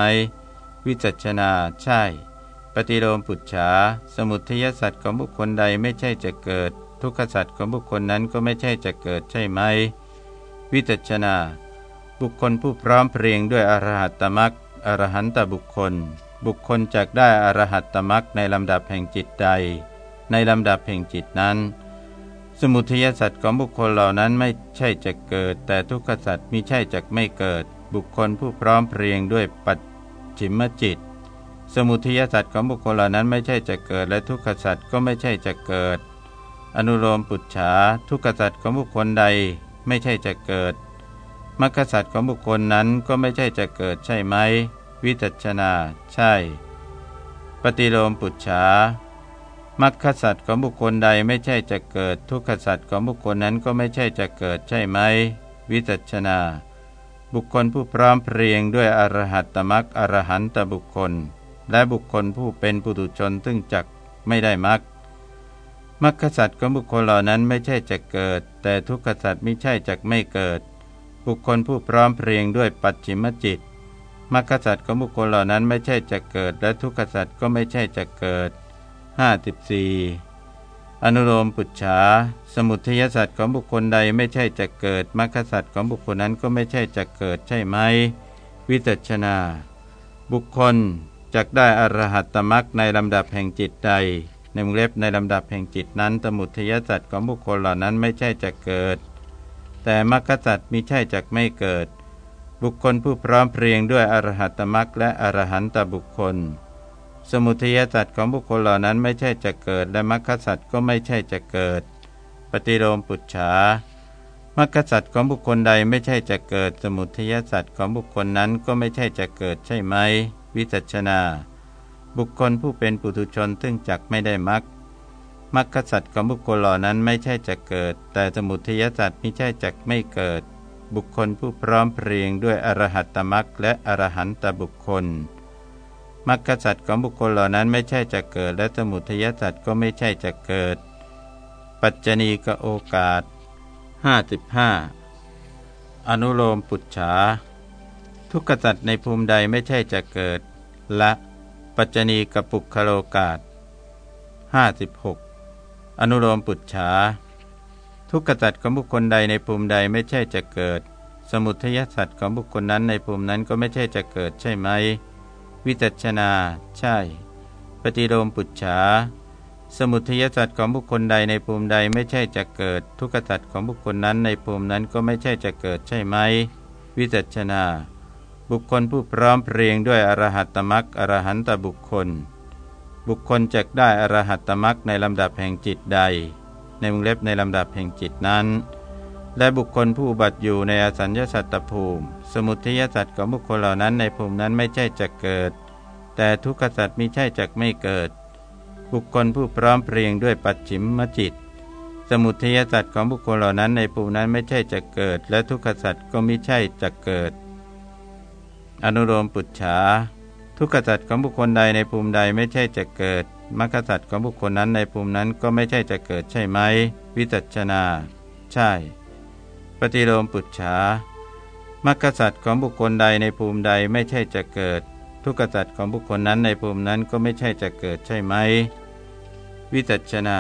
วิจัชนาใช่ ปฏิโลมปุจฉาสมุทัยสัตว์ของบุคคลใดไม่ใช่จะเกิด ทุกขสัตว์ของบุคคลนั้นก็ไม่ใช่จะเกิดใช่ไหม วิจัชนา บุคคลผู้พร้อมเพรียงด้วยอรหัตตมักอรหันตบุคคล บุคคลจักได้อรหัตตมักในลำดับแห่งจิตใด ในลำดับแห่งจิตนั้น สมุทัยสัตว์ของบุคคลเหล่านั้นไม่ใช่จะเกิด แต่ทุกขสัตว์มิใช่จะไม่เกิด บุคคลผู้พร้อมเพรียงด้วยปัจฉิมจิต สมุทัยสัตว์ของบุคคลเหล่านั้นไม่ใช่จะเกิด และทุกขสัตว์ก็ไม่ใช่จะเกิด อนุโลมปุจฉาทุกขสัตว์ของบุคคลใดไม่ใช่จะเกิดมรรคสัตว์ของบุคคลนั้นก็ไม่ใช่จะเกิดใช่ไหม วิจัชนา ใช่ ปฏิโลมปุจฉา มรรคสัตว์ของบุคคลใดไม่ใช่จะเกิด ทุกขสัตว์ของบุคคลนั้นก็ไม่ใช่จะเกิดใช่ไหม วิจัชนา บุคคลผู้พร้อมเพรียงด้วยอรหัตตมรรคอรหันตบุคคล และบุคคลผู้เป็นปุถุชนซึ่งจักไม่ได้มรรคมรรคสัตว์ของบุคคลเหล่านั้นไม่ใช่จะเกิด แต่ทุกขสัตว์ไม่ใช่จะไม่เกิด บุคคลผู้พร้อมเพรียงด้วยปัจฉิมจิตมรรคสัตว์ของบุคคลเหล่านั้นไม่ใช่จะเกิด และทุกขสัตว์ก็ไม่ใช่จะเกิด 54 อนุโลมปุจฉาสมุทัยสัตว์ของบุคคลใดไม่ใช่จะเกิดมรรคสัตว์ของบุคคลนั้นก็ไม่ใช่จะเกิดใช่ไหม วิจัชนา บุคคลจักได้อรหัตตมรรคในลำดับแห่งจิตใดในมุงเล็บในลำดับแห่งจิตนั้นสมุทัยสัตว์ของบุคคลเหล่านั้นไม่ใช่จะเกิด แต่มรรคสัตว์มิใช่จะไม่เกิด บุคคลผู้พร้อมเพรียงด้วยอรหัตตมรรคและอรหันตบุคคล สมุทัยสัตว์ของบุคคลเหล่านั้นไม่ใช่จะเกิด และมรรคสัตว์ก็ไม่ใช่จะเกิด ปฏิโลมปุจฉามรรคสัตว์ของบุคคลใดไม่ใช่จะเกิด สมุทัยสัตว์ของบุคคลนั้นก็ไม่ใช่จะเกิดใช่ไหม วิจัชนา บุคคลผู้เป็นปุถุชนซึ่งจักไม่ได้มรรคมรรคสัตว์ของบุคคลเหล่านั้นไม่ใช่จะเกิด แต่สมุทัยสัตว์ไม่ใช่จะไม่เกิด บุคคลผู้พร้อมเพรียงด้วยอรหัตตมรรคและอรหันตบุคคล มรรคสัตว์ของบุคคลเหล่านั้นไม่ใช่จะเกิด และสมุทัยสัตว์ก็ไม่ใช่จะเกิด ปัจจณีกโอกาส 55 อนุโลมปุจฉา ทุกขสัตว์ในภูมิใดไม่ใช่จะเกิด ละ ปัจจณีกปุคโลกาส 56 อนุโลมปุจฉา ทุกขสัตว์ของบุคคลใดในภูมิใดไม่ใช่จะเกิด สมุทัยสัตว์ของบุคคลนั้นในภูมินั้นก็ไม่ใช่จะเกิดใช่ไหม วิจัชนา ใช่ ปฏิโลมปุจฉา สมุทัยสัตว์ของบุคคลใดในภูมิใดไม่ใช่จะเกิด ทุกขสัตว์ของบุคคลนั้นในภูมินั้นก็ไม่ใช่จะเกิดใช่ไหม วิจัชนา บุคคลผู้พร้อมเพรียงด้วยอรหัตตมักอรหันตบุคคล บุคคลจะได้อรหัตตมักในลำดับแห่งจิตใด ในมุงเล็บในลำดับแห่งจิตนั้น และบุคคลผู้บัตอยู่ในอสัญญาสัตตภูมิ สมุทัยสัตว์ของบุคคลเหล่านั้นในภูมินั้นไม่ใช่จะเกิด แต่ทุกขสัตว์มิใช่จะไม่เกิด บุคคลผู้พร้อมเพรียงด้วยปัจฉิมมจิต สมุทัยสัตว์ของบุคคลเหล่านั้นในภูมินั้นไม่ใช่จะเกิด และทุกขสัตว์ก็มิใช่จะเกิด อนุโลมปุจฉาทุกขสัตว์ของบุคคลใดในภูมิใดไม่ใช่จะเกิดมรรคสัตว์ของบุคคลนั้นในภูมินั้นก็ไม่ใช่จะเกิดใช่ไหมวิจัชนา ใช่ ปฏิโลมปุจฉามรรคสัตว์ของบุคคลใดในภูมิใดไม่ใช่จะเกิด ทุกขสัตว์ของบุคคลนั้นในภูมินั้นก็ไม่ใช่จะเกิดใช่ไหม วิจัชนา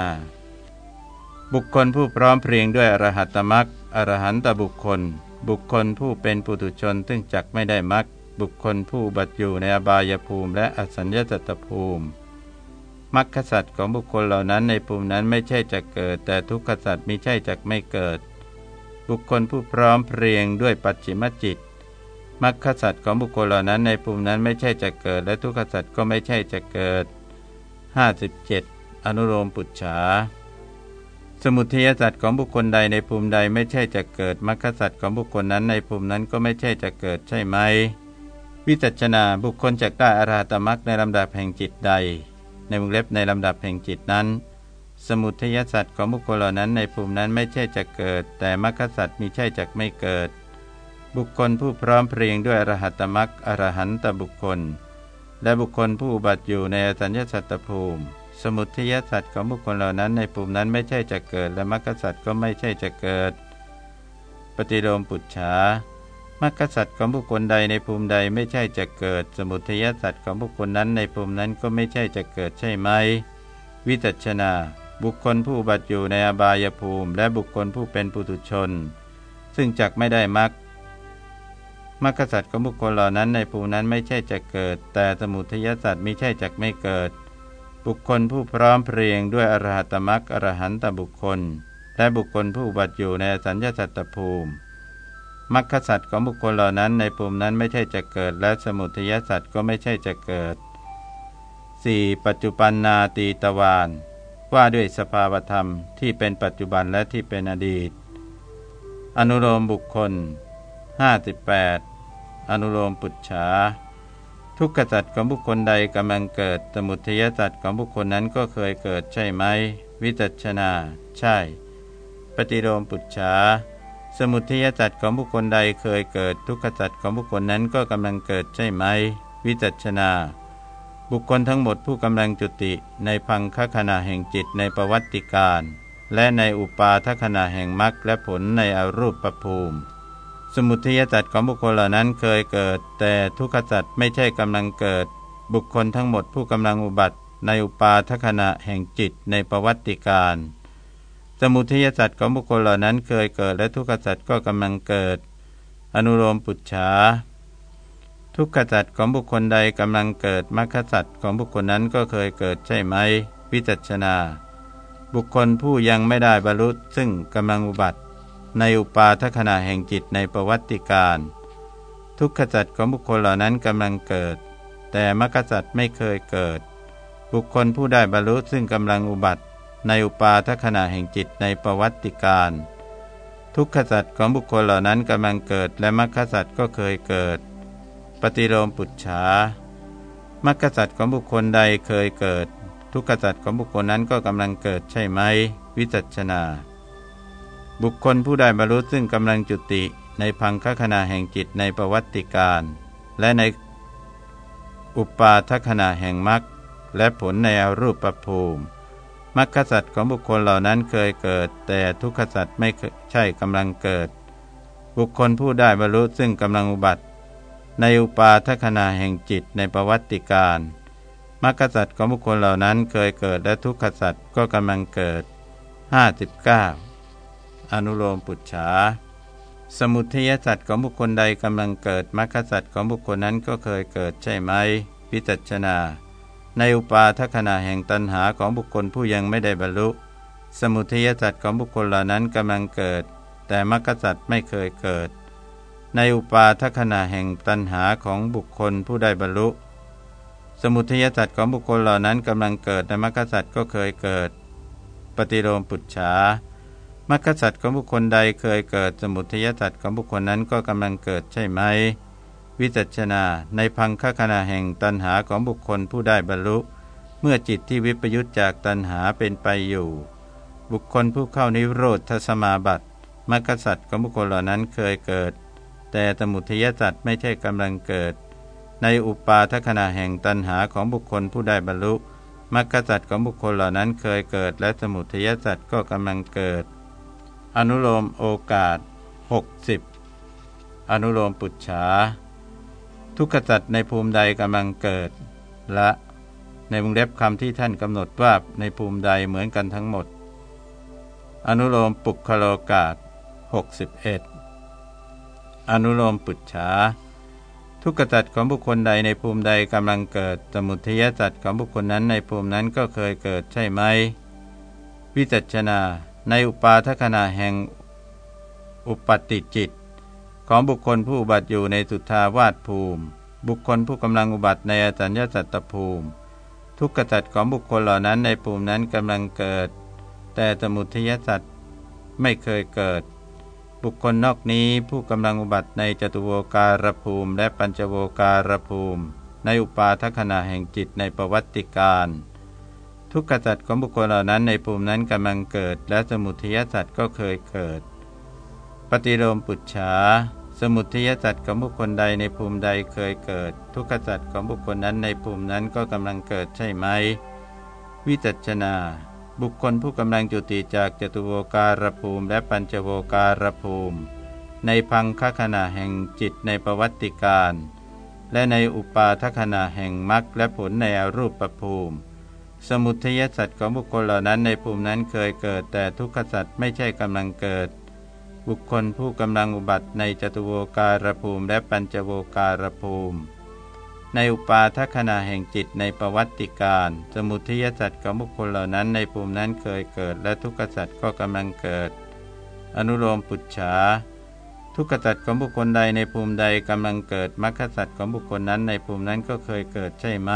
บุคคลผู้พร้อมเพรียงด้วยอรหัตมรรคอรหันตบุคคล บุคคลผู้เป็นปุถุชนซึ่งจักไม่ได้มรรคบุคคลผู้บัตอยู่ในอบายภูมิ และอสัญญาตตภูมิมรรคสัตว์ของบุคคลเหล่านั้นในภูมินั้นไม่ใช่จะเกิด แต่ทุกขสัตว์มิใช่จะไม่เกิด บุคคลผู้พร้อมเพรียงด้วยปัจฉิมจิตมรรคสัตว์ของบุคคลเหล่านั้นในภูมินั้นไม่ใช่จะเกิด และทุกขสัตว์ก็ไม่ใช่จะเกิด 57. อนุโลมปุจฉาสมุทัยสัตว์ของบุคคลใดในภูมิใดไม่ใช่จะเกิดมรรคสัตว์ของบุคคลนั้นในภูมินั้นก็ไม่ใช่จะเกิดใช่ไหม วิจัชนาบุคคลจะได้อาราตมรรคในลำดับแห่งจิตใด ในวงเล็บในลำดับแห่งจิตนั้น สมุทัยสัตว์ของบุคคลเหล่านั้นในภูมินั้นไม่ใช่จะเกิด แต่มรรคสัตว์มีใช่จะไม่เกิด บุคคลผู้พร้อมเพรียงด้วยอรหัตมรรคอรหันตบุคคล และบุคคลผู้บัติอยู่ในอสัญญสัตตภูมิ สมุทัยสัตว์ของบุคคลเหล่านั้นในปุ่มนั้นไม่ใช่จะเกิด และมรรคสัตว์ก็ไม่ใช่จะเกิด ปฏิโลมปุจฉามรรคสัตว์ของบุคคลใดในภูมิใดไม่ใช่จะเกิด สมุทัยสัตว์ของบุคคลนั้นในภูมินั้นก็ไม่ใช่จะเกิดใช่ไหม วิจัชนา บุคคลผู้บัติอยู่ในอบายภูมิ และบุคคลผู้เป็นปุถุชน ซึ่งจักไม่ได้มรรคมรรคสัตว์ของบุคคลเหล่านั้นในภูมินั้นไม่ใช่จะเกิด แต่สมุทัยสัตว์ม่ใช่จักไม่เกิด บุคคลผู้พร้อมเพรียงด้วยอรหัตมรักอรหันตบุคคล และบุคคลผู้บัติอยู่ในสัญญาสัตตภูมิมรรคสัตว์ของบุคคลเหล่านั้นในภูมินั้นไม่ใช่จะเกิด และสมุทัยสัตว์ก็ไม่ใช่จะเกิด 4. ปัจจุบันนาตีตวาน ว่าด้วยสภาวธรรมที่เป็นปัจจุบันและที่เป็นอดีต อนุโลมบุคคล 58 อนุโลมปุจฉา ทุกขสัตว์ของบุคคลใดกำลังเกิด สมุทัยสัตว์ของบุคคลนั้นก็เคยเกิดใช่ไหม วิจัชนา ใช่ ปฏิโลมปุจฉา สมุทัยสัตว์ของบุคคลใดเคยเกิด ทุกขสัตว์ของบุคคลนั้นก็กำลังเกิดใช่ไหม วิจัชนา บุคคลทั้งหมดผู้กำลังจุติในพังคขณะแห่งจิตในประวัติการ และในอุปาทขณะแห่งมรรคและผลในอรูปประภูมิ สมุทัยสัตว์ของบุคคลเหล่านั้นเคยเกิด แต่ทุกขสัตว์ไม่ใช่กำลังเกิด บุคคลทั้งหมดผู้กำลังอุบัติ ในอุปาทขณะแห่งจิตในประวัติการสมุทัยสัตว์ของบุคคลเหล่านั้นเคยเกิด และทุกขสัตว์ก็กำลังเกิด อนุโลมปุจฉา ทุกขสัตว์ของบุคคลใดกำลังเกิดมรรคสัตว์ของบุคคลนั้นก็เคยเกิดใช่ไหม วิจัชนา บุคคลผู้ยังไม่ได้บรรลุซึ่งกำลังอุบัติ ในอุปาทขณะแห่งจิตในประวัติการ ทุกขจัตของบุคคลเหล่านั้นกำลังเกิด แต่มรรคจัตไม่เคยเกิด บุคคลผู้ได้บรรลุซึ่งกำลังอุบัติ ในอุปาทขณะแห่งจิตในประวัติการ ทุกขจัตของบุคคลเหล่านั้นกำลังเกิด และมรรคจัตก็เคยเกิด ปฏิโลมปุจฉามรรคจัตของบุคคลใดเคยเกิด ทุกขจัตของบุคคลนั้นก็กำลังเกิดใช่ไหม วิจัชนา บุคคลผู้ได้บรรลุซึ่งกำลังจุติในพังคขณะแห่งจิตในประวัติการ และในอุปาทขณะแห่งมรรคและผลในอรูปประภูมิมรรคสัตว์ของบุคคลเหล่านั้นเคยเกิด แต่ทุกขสัตว์ไม่ใช่กำลังเกิด บุคคลผู้ได้บรรลุซึ่งกำลังอุบัติ ในอุปาทขณะแห่งจิตในประวัติการมรรคสัตว์ของบุคคลเหล่านั้นเคยเกิดและทุกขสัตว์ก็กำลังเกิด 59 อนุโลมปุจฉาสมุทัยสัตว์ของบุคคลใดกำลังเกิดมรรคสัตว์ของบุคคลนั้นก็เคยเกิดใช่ไหมพิจัชนา ในอุปาทขณะแห่งตันหาของบุคคลผู้ยังไม่ได้บรรลุ สมุทัยสัตว์ของบุคคลเหล่านั้นกำลังเกิด แต่มรรคสัตว์ไม่เคยเกิด ในอุปาทขณะแห่งตันหาของบุคคลผู้ได้บรรลุ สมุทัยสัตว์ของบุคคลเหล่านั้นกำลังเกิดแต่มรรคสัตว์ก็เคยเกิด ปฏิโลมปุจฉามรรคสัตว์ของบุคคลใดเคยเกิด สมุทัยสัตว์ของบุคคลนั้นก็กำลังเกิดใช่ไหม วิจัชนาในพังคขณะแห่งตันหาของบุคคลผู้ได้บรรลุ เมื่อจิตที่วิปยุตจากตันหาเป็นไปอยู่ บุคคลผู้เข้านิโรธทสมาบัติมรรคสัตว์ของบุคคลเหล่านั้นเคยเกิด แต่สมุทัยสัตว์ไม่ใช่กำลังเกิด ในอุปาทขณะแห่งตันหาของบุคคลผู้ได้บรรลุมรรคสัตว์ของบุคคลเหล่านั้นเคยเกิด และสมุทัยสัตว์ก็กำลังเกิด อนุโลมโอกาส 60 อนุโลมปุจฉา ทุกขจัตในภูมิใดกำลังเกิด และในวงเล็บคำที่ท่านกำหนดว่าในภูมิใดเหมือนกันทั้งหมด อนุโลมปุคโลกาส61 อนุโลมปุจฉาทุกขจัตของบุคคลใดในภูมิใดกำลังเกิด สมุทัยจัตของบุคคลนั้นในภูมินั้นก็เคยเกิดใช่ไหม วิจัชนา ในอุปาทขณะแห่งอุปติจิต ของบุคคลผู้อุบัติอยู่ในสุทธาวาสภูมิ บุคคลผู้กำลังอุบัติในอสัญญาสัตตภูมิ ทุกขจัดของบุคคลเหล่านั้นในภูมินั้นกำลังเกิด แต่สมุทัยสัตไม่เคยเกิด บุคคลนอกนี้ผู้กำลังอุบัติในจตุโวการภูมิ และปัญจโวการภูมิ ในอุปาทขณะแห่งจิตในประวัติการ ทุกขสัตว์ของบุคคลเหล่านั้นในภูมินั้นกำลังเกิด และสมุทัยสัตว์ก็เคยเกิด ปฏิโลมปุจฉาสมุทัยสัตว์ของบุคคลใดในภูมิใดเคยเกิด ทุกขสัตว์ของบุคคลนั้นในภูมินั้นก็กำลังเกิดใช่ไหม วิจัชนา บุคคลผู้กำลังจุติจากจตุโวการภูมิและปัญจโวการภูมิ ในพังคขณะแห่งจิตในประวัติการ และในอุปาทขณะแห่งมรรคและผลในอรูปภูมิ สมุทัยสัตว์ของบุคคลเหล่านั้นในภูมินั้นเคยเกิด แต่ทุกขสัตว์ไม่ใช่กำลังเกิด บุคคลผู้กำลังอุบัติในจตุโวการภูมิและปัญจโวการภูมิ ในอุปาทขณะแห่งจิตในประวัติการ สมุทัยสัตว์ของบุคคลเหล่านั้นในภูมินั้นเคยเกิด และทุกขสัตว์ก็กำลังเกิด อนุโลมปุจฉาทุกขสัตว์ของบุคคลใดในภูมิใดกำลังเกิดมรรคสัตว์ของบุคคลนั้นในภูมินั้นก็เคยเกิดใช่ไหม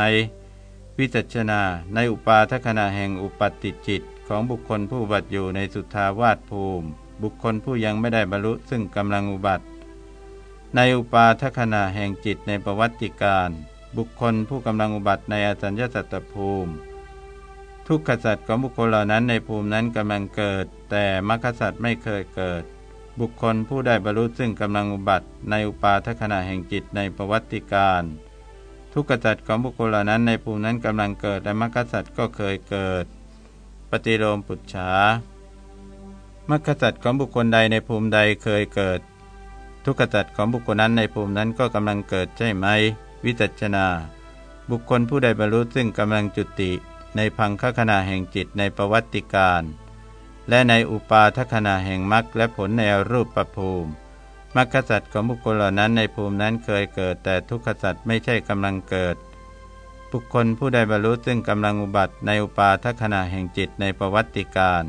วิจัชนาในอุปาทขณะแห่งอุปัติจิตของบุคคลผู้บัติอยู่ในสุทธาวาสภูมิ บุคคลผู้ยังไม่ได้บรรลุซึ่งกำลังอุบัติ ในอุปาทขณะแห่งจิตในประวัติการ บุคคลผู้กำลังอุบัติในอสัญญาสัตตภูมิ ทุกขสัตว์ของบุคคลเหล่านั้นในภูมินั้นกำลังเกิด แต่มรรคสัตว์ไม่เคยเกิด บุคคลผู้ได้บรรลุซึ่งกำลังอุบัติ ในอุปาทขณะแห่งจิตในประวัติการ ทุกขจัตของบุคคลเหล่านั้นในภูมินั้นกำลังเกิดและมรรคสัตว์ก็เคยเกิด ปฏิโลมปุจฉามรรคสัตว์ของบุคคลใดในภูมิใดเคยเกิด ทุกขจัตของบุคคลนั้นในภูมินั้นก็กำลังเกิดใช่ไหม วิจัชนา บุคคลผู้ใดบรรลุซึ่งกำลังจุติในพังคขณะแห่งจิตในประวัติการ และในอุปาทขณะแห่งมรรคและผลในรูปประภูมิมรรคสัตว์ของบุคคลเหล่านั้นในภูมินั้นเคยเกิด แต่ทุกขสัตว์ไม่ใช่กำลังเกิด บุคคลผู้ใดบรรลุซึ่งกำลังอุบัติในอุปาทขณะแห่งจิตในประวัติการ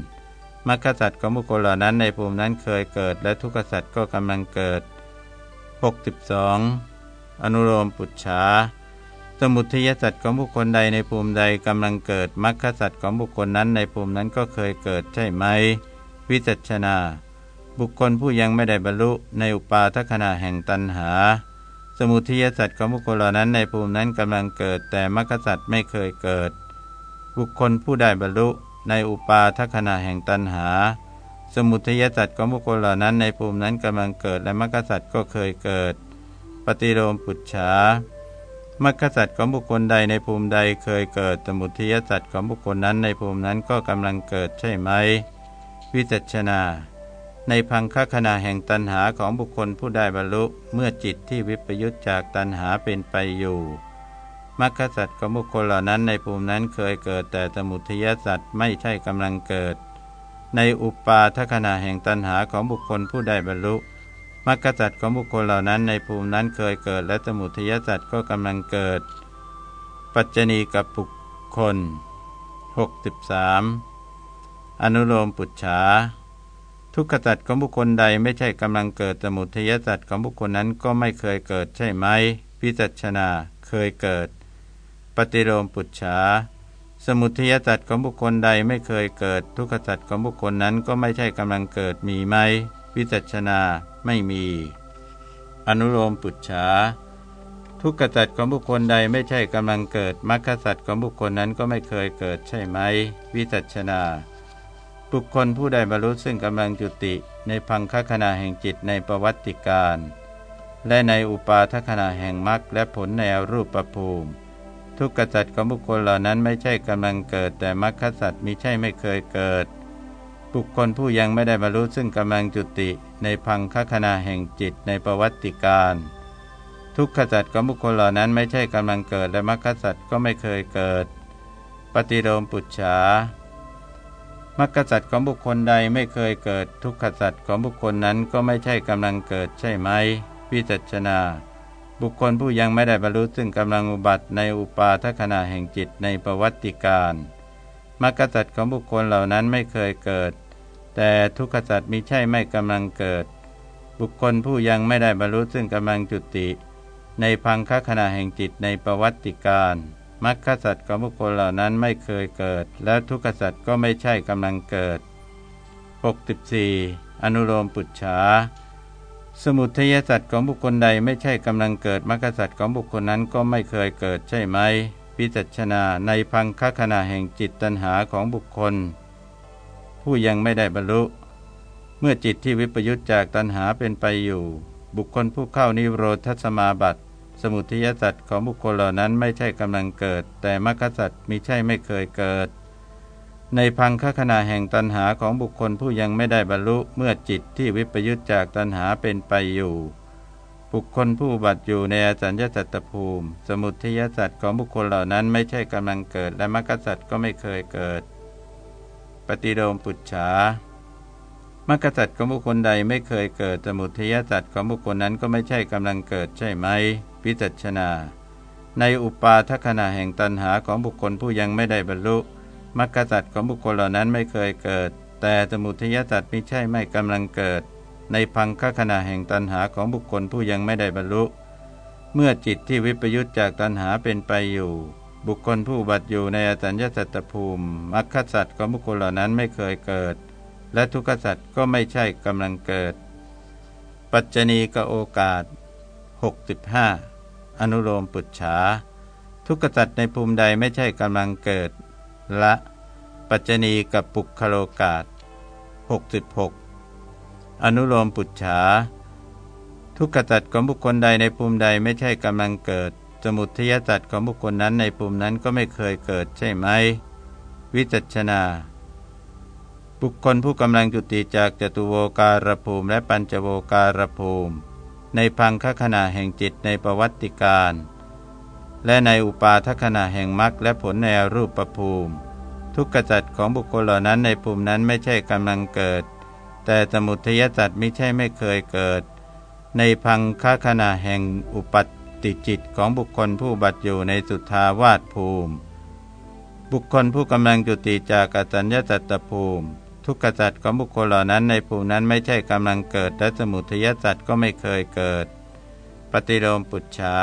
มรรคสัตว์ของบุคคลเหล่านั้นในภูมินั้นเคยเกิด และทุกขสัตว์ก็กำลังเกิด 62 อนุโลมปุจฉาสมุทัยสัตว์ของบุคคลใดในภูมิใดกำลังเกิดมรรคสัตว์ของบุคคลนั้นในภูมินั้นก็เคยเกิดใช่ไหม วิจัชนา บุคคลผู้ยังไม่ได้บรรลุในอุปาทขณะแห่งตันหา สมุทัยสัตว์ของบุคคลเหล่านั้นในภูมินั้นกำลังเกิดแต่มรรคสัตว์ไม่เคยเกิด บุคคลผู้ได้บรรลุ ในอุปาทขณะแห่งตันหา สมุทัยสัตว์ของบุคคลเหล่านั้นในภูมินั้นกำลังเกิดและมรรคสัตว์ก็เคยเกิด ปฏิโลมปุจฉามรรคสัตว์ของบุคคลใดในภูมิใดเคยเกิด สมุทัยสัตว์ของบุคคลนั้นในภูมินั้นก็กำลังเกิดใช่ไหม วิจัชนา ในพังคขณะแห่งตันหาของบุคคลผู้ได้บรรลุเมื่อจิตที่วิปยุตจากตันหาเป็นไปอยู่ มรรคสัตว์ของบุคคลเหล่านั้นในภูมินั้นเคยเกิดแต่สมุทัยสัตว์ไม่ใช่กำลังเกิด ในอุปาทขณะแห่งตันหาของบุคคลผู้ได้บรรลุมรรคสัตว์ของบุคคลเหล่านั้นในภูมินั้นเคยเกิด และสมุทัยสัตว์ก็กำลังเกิด ปัจจณีกับบุคคล 63 อนุโลมปุจฉาทุกขสัตว์ของบุคคลใดไม่ใช่กำลังเกิดสมุทัยสัตว์ของบุคคลนั้นก็ไม่เคยเกิดใช่ไหมพิจัชนาเคยเกิด ปฏิโลมปุจฉาสมุทัยสัตว์ของบุคคลใดไม่เคยเกิด ทุกขสัตว์ของบุคคลนั้นก็ไม่ใช่กำลังเกิดมีไหมพิจัชนาไม่มี อนุโลมปุจฉาทุกขสัตว์ของบุคคลใดไม่ใช่กำลังเกิดมรรคสัตว์ของบุคคลนั้นก็ไม่เคยเกิดใช่ไหม วิจัชนา บุคคลผู้ใดบรรลุซึ่งกำลังจุติ ในพังคขณะแห่งจิตในประวัติการ และในอุปาทขณะแห่งมรรคและผลในรูปประภูมิ ทุกขจัตของบุคคลเหล่านั้นไม่ใช่กำลังเกิด แต่มรรคสัตว์มิใช่ไม่เคยเกิด บุคคลผู้ยังไม่ได้บรรลุซึ่งกำลังจุติในพังคขณะแห่งจิตในประวัติการ ทุกขจัตของบุคคลเหล่านั้นไม่ใช่กำลังเกิด และมรรคสัตว์ก็ไม่เคยเกิด ปฏิโลมปุจฉามรรคสัตว์ของบุคคลใดไม่เคยเกิด ทุกขสัตว์ของบุคคลนั้นก็ไม่ใช่กำลังเกิดใช่ไหมวิจัชนา บุคคลผู้ยังไม่ได้บรรลุซึ่งกำลังอุบัติในอุปาทขณะแห่งจิตในประวัติการมรรคสัตว์ของบุคคลเหล่านั้นไม่เคยเกิด แต่ทุกขสัตว์มิใช่ไม่กำลังเกิด บุคคลผู้ยังไม่ได้บรรลุซึ่งกำลังจุติ ในพังคขณะแห่งจิตในประวัติการมรรคสัตว์ของบุคคลเหล่านั้นไม่เคยเกิด และทุกขสัตว์ก็ไม่ใช่กำลังเกิด 64. อนุโลมปุจฉา สมุทัยสัตว์ของบุคคลใดไม่ใช่กำลังเกิดมรรคสัตว์ของบุคคลนั้นก็ไม่เคยเกิดใช่ไหมพิจัชนาในพังคขณะแห่งจิตตัณหาของบุคคล ผู้ยังไม่ได้บรรลุ เมื่อจิตที่วิปยุตจากตัณหาเป็นไปอยู่ บุคคลผู้เข้านิโรธสมาบัติสมุทัยสัตว์ของบุคคลเหล่านั้นไม่ใช่กำลังเกิด แต่มรรคสัตว์มิใช่ไม่เคยเกิด ในพังคขณะแห่งตัณหาของบุคคลผู้ยังไม่ได้บรรลุเมื่อจิตที่วิปยุตจากตัณหาเป็นไปอยู่ บุคคลผู้บัติอยู่ในอสัญญาสัตตภูมิ สมุทัยสัตว์ของบุคคลเหล่านั้นไม่ใช่กำลังเกิดและมรรคสัตว์ก็ไม่เคยเกิด ปฏิโดมปุจฉามรรคสัตว์ของบุคคลใดไม่เคยเกิด สมุทัยสัตว์ของบุคคลนั้นก็ไม่ใช่กำลังเกิดใช่ไหมพิจัชนา ในอุปาทขณะแห่งตันหาของบุคคลผู้ยังไม่ได้บรรลุ มรรคสัตว์ของบุคคลเหล่านั้นไม่เคยเกิด แต่สมุทัยสัตว์ไม่ใช่ไม่กำลังเกิด ในพังคขณะแห่งตันหาของบุคคลผู้ยังไม่ได้บรรลุ เมื่อจิตที่วิปยุตจากตันหาเป็นไปอยู่ บุคคลผู้บัตอยู่ในอสัญญาสัตตภูมิมรรคสัตว์ของบุคคลเหล่านั้นไม่เคยเกิด และทุกขสัตว์ก็ไม่ใช่กำลังเกิด ปัจจณีกโอกาส 65 อนุโลมปุจฉาทุกขสัตว์ในภูมิใดไม่ใช่กำลังเกิด ละปัจจณีกับปุคโลกาส66 อนุโลมปุจฉา ทุกขตัดของบุคคลใดในภูมิใดไม่ใช่กำลังเกิด สมุทยตัดของบุคคลนั้นในภูมินั้นก็ไม่เคยเกิดใช่ไหม วิจัชนา บุคคลผู้กำลังจุติจากจตุโวการภูมิและปัญจโวการภูมิ ในพังคขณะแห่งจิตในประวัติการ และในอุปาทขณะแห่งมรรคและผลในรูปประภูมิ ทุกขจัดของบุคคลเหล่านั้นในภูมินั้นไม่ใช่กำลังเกิด แต่สมุทัยสัตไม่ใช่ไม่เคยเกิด ในพังคขณะแห่งอุปัติจิตของบุคคลผู้บัตอยู่ในสุทาวาสภูมิ บุคคลผู้กำลังจุติจากอสัญญาสัตตภูมิ ทุกขสัตของบุคคลเหล่านั้นในภูมินั้นไม่ใช่กำลังเกิด และสมุทัยสัตก็ไม่เคยเกิด ปฏิโลมปุจฉา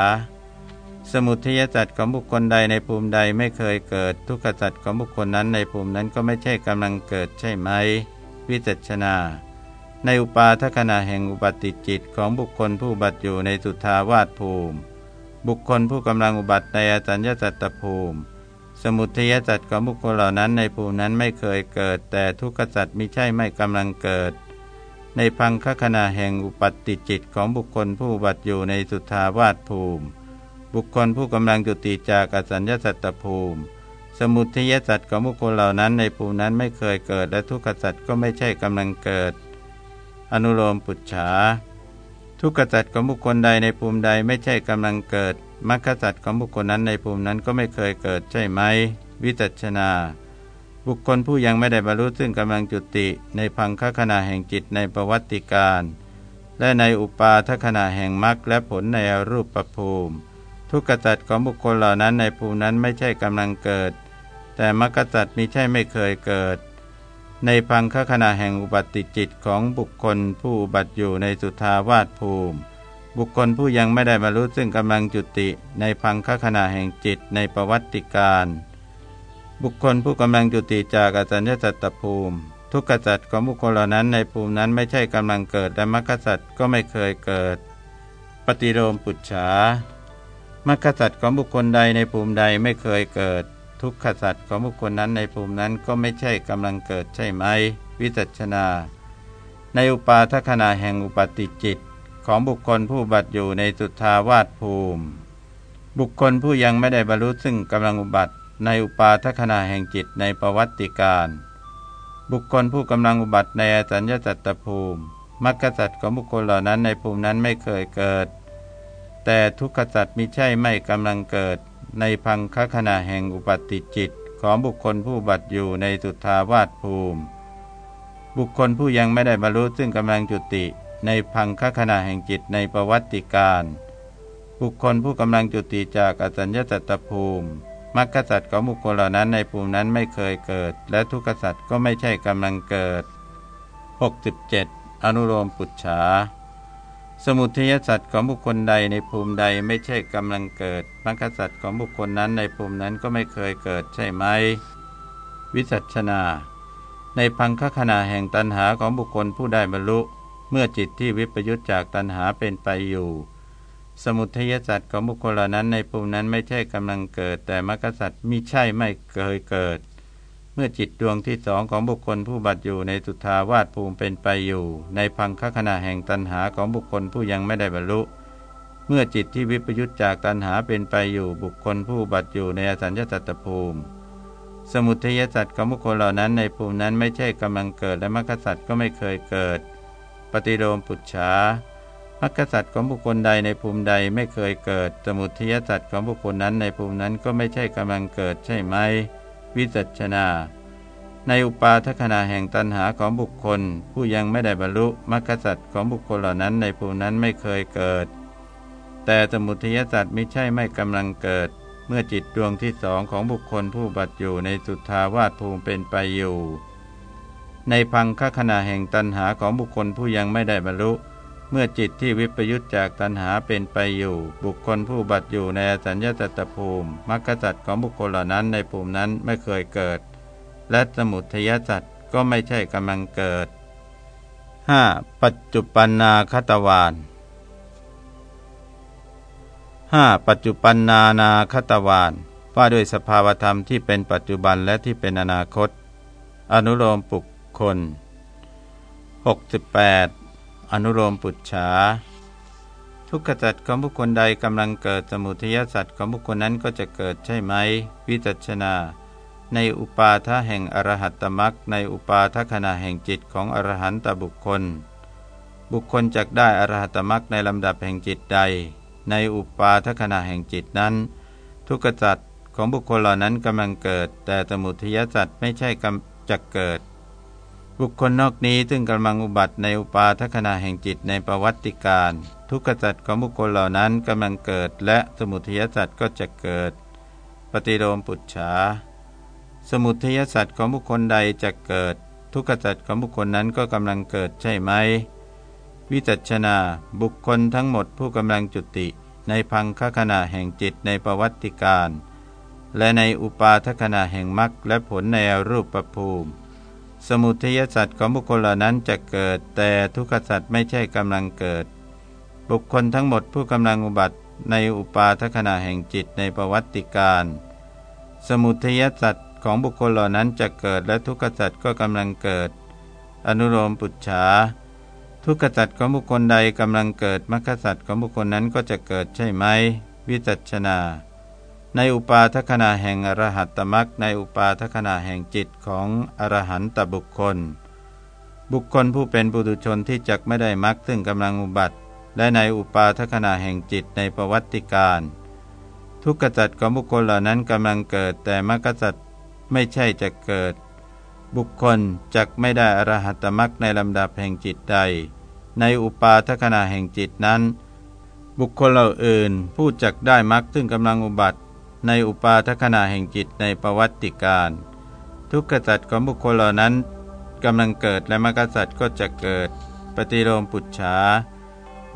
สมุทัยสัตว์ของบุคคลใดในภูมิใดไม่เคยเกิด ทุกขสัตว์ของบุคคลนั้นในภูมินั้นก็ไม่ใช่กำลังเกิดใช่ไหม วิจัชนา ในอุปาทขณะแห่งอุบัติจิตของบุคคลผู้บัติอยู่ในสุทาวาสภูมิ บุคคลผู้กำลังอุบัติในอสัญญาสัตตภูมิ สมุทัยสัตว์ของบุคคลเหล่านั้นในภูมินั้นไม่เคยเกิด แต่ทุกขสัตว์มิใช่ไม่กำลังเกิดในพังคขณะแห่งอุปัติจิตของบุคคลผู้บัติอยู่ในสุทาวาสภูมิ บุคคลผู้กำลังจุติจากอสัญญาสัตตภูมิ สมุทัยสัตว์ของบุคคลเหล่านั้นในภูมินั้นไม่เคยเกิด และทุกขสัตว์ก็ไม่ใช่กำลังเกิด อนุโลมปุจฉา ทุกขสัตว์ของบุคคลใดในภูมิใดไม่ใช่กำลังเกิดมรรคสัตว์ของบุคคลนั้นในภูมินั้นก็ไม่เคยเกิดใช่ไหม วิจัชนา บุคคลผู้ยังไม่ได้บรรลุซึ่งกำลังจุติ ในพังคขณะแห่งจิตในประวัติการ และในอุปาทขณะแห่งมรรคและผลในรูปประภูมิ ทุกขสัตว์ของบุคคลเหล่านั้นในภูมินั้นไม่ใช่กำลังเกิด แต่มรรคสัตว์มิใช่ไม่เคยเกิด ในพังคขณะแห่งอุบัติจิตของบุคคลผู้อุบัติอยู่ในสุทาวาสภูมิ บุคคลผู้ยังไม่ได้บรรลุซึ่งกำลังจุติ ในพังคขณะแห่งจิตในประวัติการบุคคลผู้กำลังจุติจากอสัญญาสัตตภูมิ ทุกขสัตว์ของบุคคลเหล่านั้นในภูมินั้นไม่ใช่กำลังเกิดและมรรคสัตว์ก็ไม่เคยเกิด ปฏิโลมปุจฉา มรรคสัตว์ของบุคคลใดในภูมิใดไม่เคยเกิด ทุกขสัตว์ของบุคคลนั้นในภูมินั้นก็ไม่ใช่กำลังเกิดใช่ไหม วิจัชนา ในอุปาทขณะแห่งอุปาติจิตของบุคคลผู้บัติอยู่ในสุทาวาสภูมิ บุคคลผู้ยังไม่ได้บรรลุซึ่งกำลังอุบัติในอุปาทขณะแห่งจิตในประวัติการ บุคคลผู้กำลังอุบัติในอสัญญาสัตตภูมิมรรคสัตว์ของบุคคลเหล่านั้นในภูมินั้นไม่เคยเกิด แต่ทุกขสัตว์มิใช่ไม่กำลังเกิด ในพังคขณะแห่งอุปติจิตของบุคคลผู้บัตอยู่ในสุทาวาสภูมิ บุคคลผู้ยังไม่ได้บรรลุซึ่งกำลังจุติ ในพังคขณะแห่งจิตในประวัติการบุคคลผู้กำลังจุติจากอสัญญาสัตตภูมิมรรคสัตว์ของบุคคลเหล่านั้นในภูมินั้นไม่เคยเกิด และทุกขสัตว์ก็ไม่ใช่กำลังเกิด 67. อนุโลมปุจฉา สมุทัยสัตว์ของบุคคลใดในภูมิใดไม่ใช่กำลังเกิดมรรคสัตว์ของบุคคลนั้นในภูมินั้นก็ไม่เคยเกิดใช่ไหม วิสัชนา ในพังคขณะแห่งตันหาของบุคคลผู้ได้บรรลุ เมื่อจิตที่วิปยุตจากตันหาเป็นไปอยู่ สมุทัยสัตว์ของบุคคลเหล่านั้นในภูมินั้นไม่ใช่กำลังเกิด แต่มรรคสัตว์มิใช่ไม่เคยเกิด เมื่อจิตดวงที่สองของบุคคลผู้บัตอยู่ในสุทาวาสภูมิเป็นไปอยู่ ในพังคขณะแห่งตันหาของบุคคลผู้ยังไม่ได้บรรลุ เมื่อจิตที่วิปยุตจากตันหาเป็นไปอยู่บุคคลผู้บัตอยู่ในอสัญญาสัตตภูมิ สมุทัยสัตว์ของบุคคลเหล่านั้นในภูมินั้นไม่ใช่กำลังเกิดและมรรคสัตว์ก็ไม่เคยเกิด ปฏิโลมปุจฉามรรคสัตว์ของบุคคลใดในภูมิใดไม่เคยเกิด สมุทัยสัตว์ของบุคคลนั้นในภูมินั้นก็ไม่ใช่กำลังเกิดใช่ไหม วิจัชนา ในอุปาทขณะแห่งตันหาของบุคคล ผู้ยังไม่ได้บรรลุมรรคสัตว์ของบุคคลเหล่านั้นในภูมินั้นไม่เคยเกิด แต่สมุทัยสัตว์ไม่ใช่ไม่กำลังเกิด เมื่อจิตดวงที่สองของบุคคลผู้บัตอยู่ในสุทธาวาสภูมิเป็นไปอยู่ ในพังคขณะแห่งตันหาของบุคคลผู้ยังไม่ได้บรรลุ เมื่อจิตที่วิปยุตจากตันหาเป็นไปอยู่ บุคคลผู้บัตอยู่ในสัญญาตตภูมิมรรคสัตว์ของบุคคลเหล่านั้นในภูมินั้นไม่เคยเกิด และสมุทัยสัตว์ก็ไม่ใช่กำลังเกิด 5. ปัจจุปันนาคตวาน 5. ปัจจุปันนานาคตวานว่าด้วยสภาวธรรมที่เป็นปัจจุบันและที่เป็นอนาคต อนุโลมปุกคล 68. อนุโลมปุจฉาทุกขจัตของบุคคลใดกำลังเกิดสมุทัยสัตว์ของบุคคลนั้นก็จะเกิดใช่ไหม วิจัชนา ในอุปาทะแห่งอรหัตตมักในอุปาทขณะแห่งจิตของอรหันตบุคคล บุคคลจักได้อรหัตตมักในลำดับแห่งจิตใด ในอุปาทขณะแห่งจิตนั้น ทุกขจัตของบุคคลเหล่านั้นกำลังเกิด แต่สมุทัยสัตว์ไม่ใช่กำจักเกิด บุคคลนอกนี้ซึ่งกำลังอุบัติในอุปาทขณะแห่งจิตในประวัติการ ทุกขจัตของบุคคลเหล่านั้นกำลังเกิด และสมุทัยสัตว์ก็จะเกิด ปฏิโลมปุจฉา สมุทัยสัตว์ของบุคคลใดจะเกิด ทุกขสัตว์ของบุคคลนั้นก็กำลังเกิดใช่ไหม วิจัชนาบุคคลทั้งหมดผู้กำลังจุติ ในพังคขณะแห่งจิตในประวัติการ และในอุปาทขณะแห่งมรรคและผลในรูปประภูมิ สมุทัยสัตว์ของบุคคลเหล่านั้นจะเกิด แต่ทุกขสัตว์ไม่ใช่กำลังเกิด บุคคลทั้งหมดผู้กำลังอุบัติในอุปาทขณะแห่งจิตในประวัติการ สมุทัยสัตว์ของบุคคลเหล่านั้นจะเกิดและทุกขสัตว์ก็กำลังเกิด อนุโลมปุจฉาทุกขสัตว์ของบุคคลใดกำลังเกิดมรรคสัตว์ของบุคคลนั้นก็จะเกิดใช่ไหม วิจัชนา ในอุปาทขณะแห่งอรหัตตมักในอุปาทขณะแห่งจิตของอรหันตบุคคล บุคคลผู้เป็นปุถุชนที่จักไม่ได้มักซึ่งกำลังอุบัติ และในอุปาทขณะแห่งจิตในประวัติการ ทุกขจัตของบุคคลเหล่านั้นกำลังเกิด แต่มรรคสัตไม่ใช่จะเกิด บุคคลจักไม่ได้อรหัตมักในลำดับแห่งจิตใด ในอุปาทขณะแห่งจิตนั้น บุคคลเหล่าอื่นผู้จักได้มักซึ่งกำลังอุบัติ ในอุปาทขณะแห่งจิตในประวัติการ ทุกขสัตว์ของบุคคลเหล่านั้นกำลังเกิดและมรรคสัตว์ก็จะเกิด ปฏิโลมปุจฉา